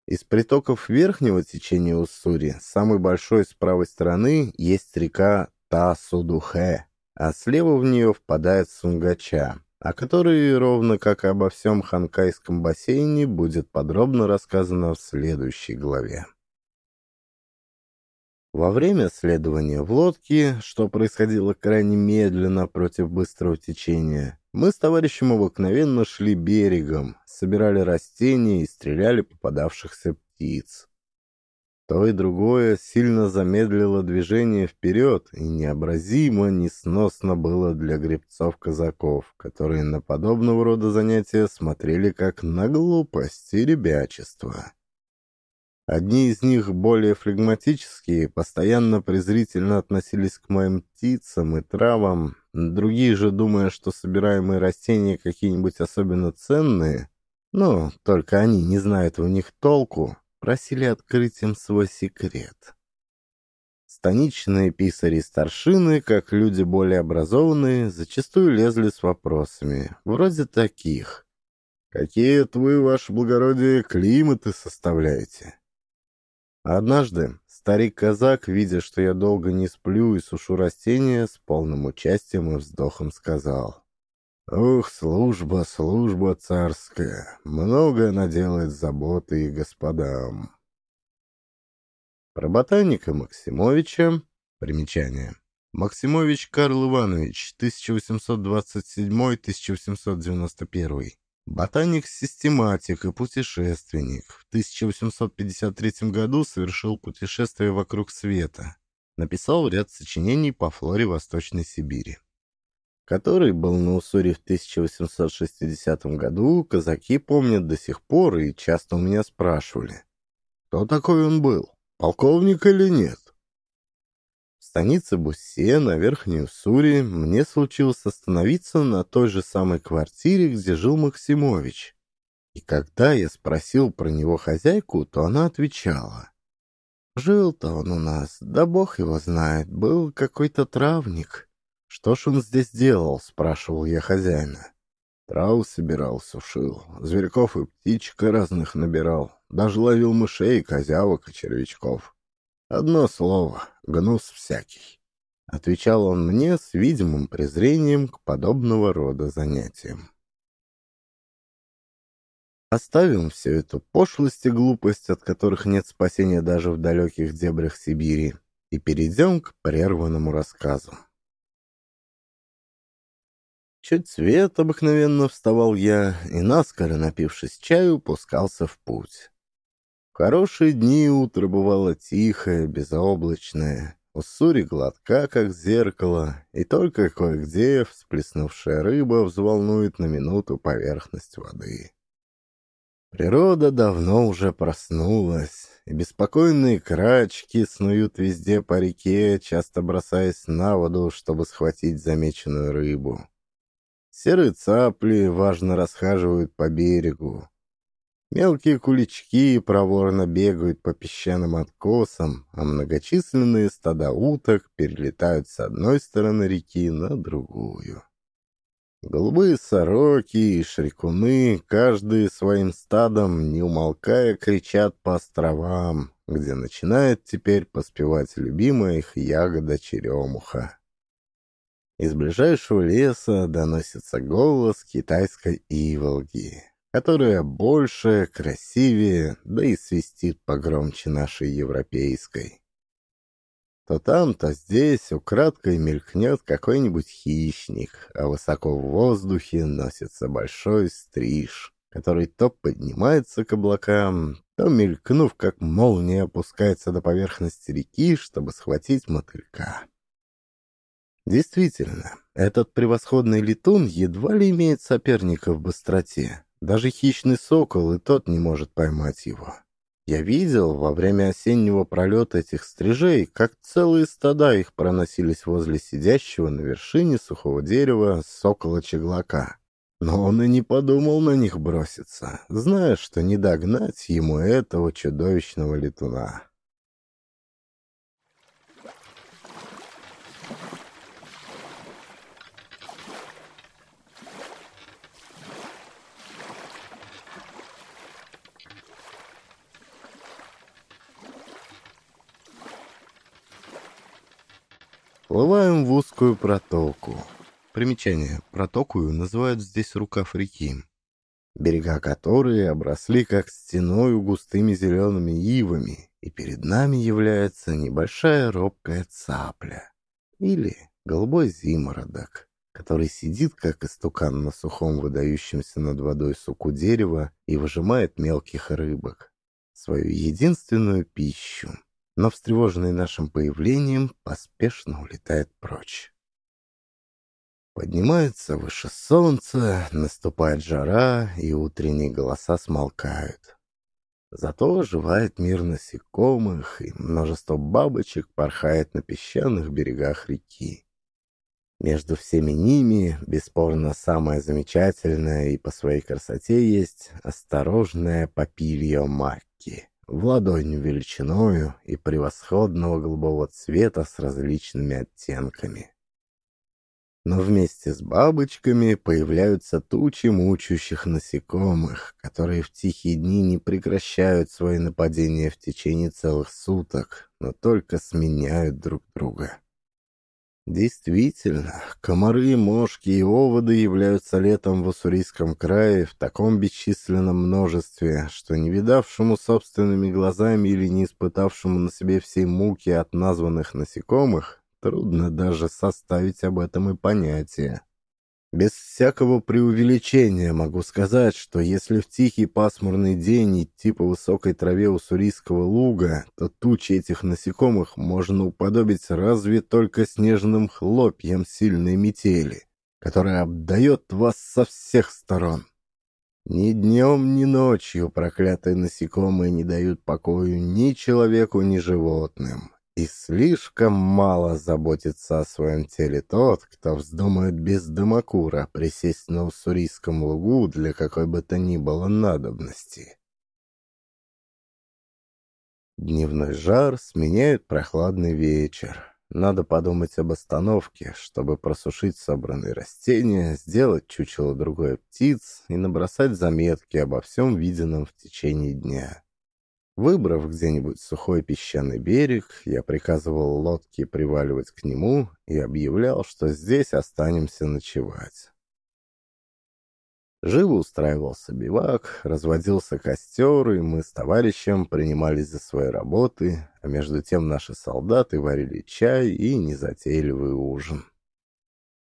A: Из притоков верхнего течения Уссури, самый большой с правой стороны, есть река Та-Судухе, а слева в нее впадает Сунгача, о которой, ровно как и обо всем Ханкайском бассейне, будет подробно рассказано в следующей главе. Во время следования в лодке, что происходило крайне медленно против быстрого течения, мы с товарищем обыкновенно шли берегом, собирали растения и стреляли попадавшихся птиц. То и другое сильно замедлило движение вперед и необразимо несносно было для гребцов-казаков, которые на подобного рода занятия смотрели как на глупость и ребячество. Одни из них, более флегматические, постоянно презрительно относились к моим птицам и травам, другие же, думая, что собираемые растения какие-нибудь особенно ценные, но только они не знают в них толку, просили открыть им свой секрет. Станичные писари-старшины, как люди более образованные, зачастую лезли с вопросами, вроде таких. «Какие это вы, ваше благородие, климаты составляете?» Однажды старик-казак, видя, что я долго не сплю и сушу растения, с полным участием и вздохом сказал. «Ух, служба, служба царская, многое она делает заботы и господам». Про ботаника Максимовича примечание. Максимович Карл Иванович, 1827-1891. Ботаник-систематик и путешественник. В 1853 году совершил путешествие вокруг света. Написал ряд сочинений по флоре Восточной Сибири. Который был на Уссури в 1860 году, казаки помнят до сих пор и часто у меня спрашивали. Кто такой он был, полковник или нет? Станице Буссе на Верхней Уссури мне случилось остановиться на той же самой квартире, где жил Максимович. И когда я спросил про него хозяйку, то она отвечала. «Жил-то он у нас, да бог его знает, был какой-то травник». «Что ж он здесь делал?» — спрашивал я хозяина. Траву собирал, сушил, зверьков и птичек разных набирал, даже ловил мышей, козявок и червячков. Одно слово — гнус всякий. Отвечал он мне с видимым презрением к подобного рода занятиям. Оставим всю эту пошлость и глупость, от которых нет спасения даже в далеких дебрях Сибири, и перейдем к прерванному рассказу. Чуть свет обыкновенно вставал я, и наскоро напившись чаю, пускался в путь хорошие дни утро бывало тихое, безоблачное. Уссури гладка, как зеркало, и только кое-где всплеснувшая рыба взволнует на минуту поверхность воды. Природа давно уже проснулась, и беспокойные крачки снуют везде по реке, часто бросаясь на воду, чтобы схватить замеченную рыбу. Серые цапли важно расхаживают по берегу, Мелкие кулички проворно бегают по песчаным откосам, а многочисленные стада уток перелетают с одной стороны реки на другую. Голубые сороки и шрикуны, каждый своим стадом, не умолкая, кричат по островам, где начинает теперь поспевать любимая их ягода черемуха. Из ближайшего леса доносится голос китайской иволги которая больше, красивее, да и свистит погромче нашей европейской. То там, то здесь украдкой мелькнет какой-нибудь хищник, а высоко в воздухе носится большой стриж, который то поднимается к облакам, то, мелькнув, как молния, опускается до поверхности реки, чтобы схватить мотылька. Действительно, этот превосходный летун едва ли имеет соперника в быстроте. Даже хищный сокол и тот не может поймать его. Я видел во время осеннего пролета этих стрижей, как целые стада их проносились возле сидящего на вершине сухого дерева сокола-чеглака. Но он и не подумал на них броситься, зная, что не догнать ему этого чудовищного летуна. Вплываем в узкую протоку. Примечание. Протокую называют здесь рукав реки, берега которой обросли как стеною густыми зелеными ивами, и перед нами является небольшая робкая цапля или голубой зимородок, который сидит как истукан на сухом выдающемся над водой суку дерева и выжимает мелких рыбок, свою единственную пищу но, встревоженный нашим появлением, поспешно улетает прочь. Поднимается выше солнца, наступает жара, и утренние голоса смолкают. Зато оживает мир насекомых, и множество бабочек порхает на песчаных берегах реки. Между всеми ними, бесспорно, самое замечательное и по своей красоте есть осторожная папилья Макки в ладонь величиною и превосходного голубого цвета с различными оттенками. Но вместе с бабочками появляются тучи мучающих насекомых, которые в тихие дни не прекращают свои нападения в течение целых суток, но только сменяют друг друга. Действительно, комары, мошки и оводы являются летом в Уссурийском крае в таком бесчисленном множестве, что не видавшему собственными глазами или не испытавшему на себе всей муки от названных насекомых, трудно даже составить об этом и понятие. Без всякого преувеличения могу сказать, что если в тихий пасмурный день идти по высокой траве уссурийского луга, то тучи этих насекомых можно уподобить разве только снежным хлопьям сильной метели, которая обдает вас со всех сторон. Ни днем, ни ночью проклятые насекомые не дают покою ни человеку, ни животным. И слишком мало заботится о своем теле тот, кто вздумает без дымокура присесть на уссурийском лугу для какой бы то ни было надобности. Дневной жар сменяет прохладный вечер. Надо подумать об остановке, чтобы просушить собранные растения, сделать чучело другой птиц и набросать заметки обо всем виденном в течение дня. Выбрав где-нибудь сухой песчаный берег, я приказывал лодке приваливать к нему и объявлял, что здесь останемся ночевать. Живо устраивался бивак, разводился костер, и мы с товарищем принимались за свои работы, а между тем наши солдаты варили чай и незатейливый ужин.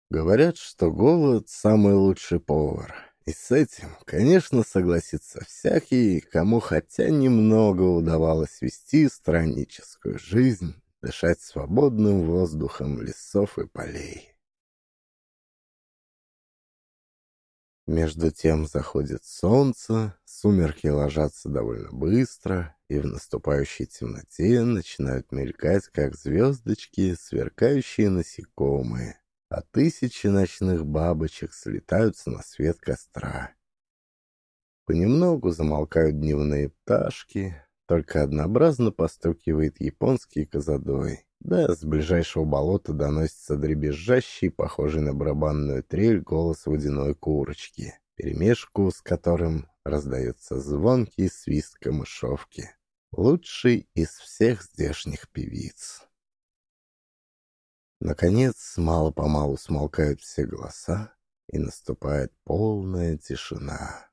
A: Говорят, что голод — самый лучший повар — и с этим, конечно, согласится всякий, кому хотя немного удавалось вести странническую жизнь, дышать свободным воздухом лесов и полей. Между тем заходит солнце, сумерки ложатся довольно быстро, и в наступающей темноте начинают мелькать, как звездочки, сверкающие насекомые, а тысячи ночных бабочек слетаются на свет костра. Понемногу замолкают дневные пташки, только однообразно постукивает японский козадой. Да, с ближайшего болота доносится дребезжащий, похожий на барабанную трель, голос водяной курочки, перемешку с которым раздается звонкий свист камышовки. Лучший из всех здешних певиц. Наконец, мало-помалу смолкают все голоса, и наступает полная тишина.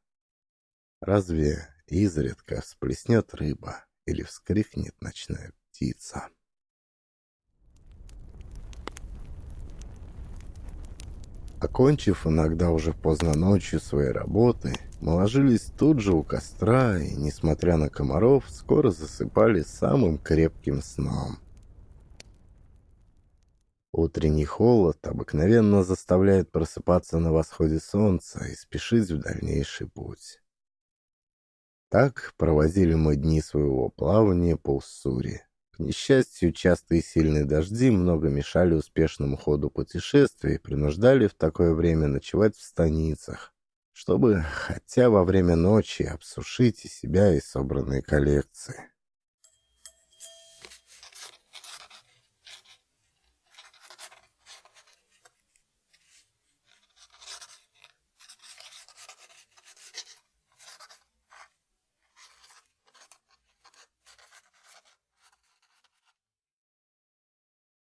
A: Разве изредка всплеснет рыба или вскрикнет ночная птица? Окончив иногда уже поздно ночью свои работы, мы ложились тут же у костра и, несмотря на комаров, скоро засыпали самым крепким сном. Утренний холод обыкновенно заставляет просыпаться на восходе солнца и спешить в дальнейший путь. Так проводили мы дни своего плавания по Уссури. К несчастью, частые сильные дожди много мешали успешному ходу путешествия и принуждали в такое время ночевать в станицах, чтобы хотя во время ночи обсушить и себя, и собранные коллекции.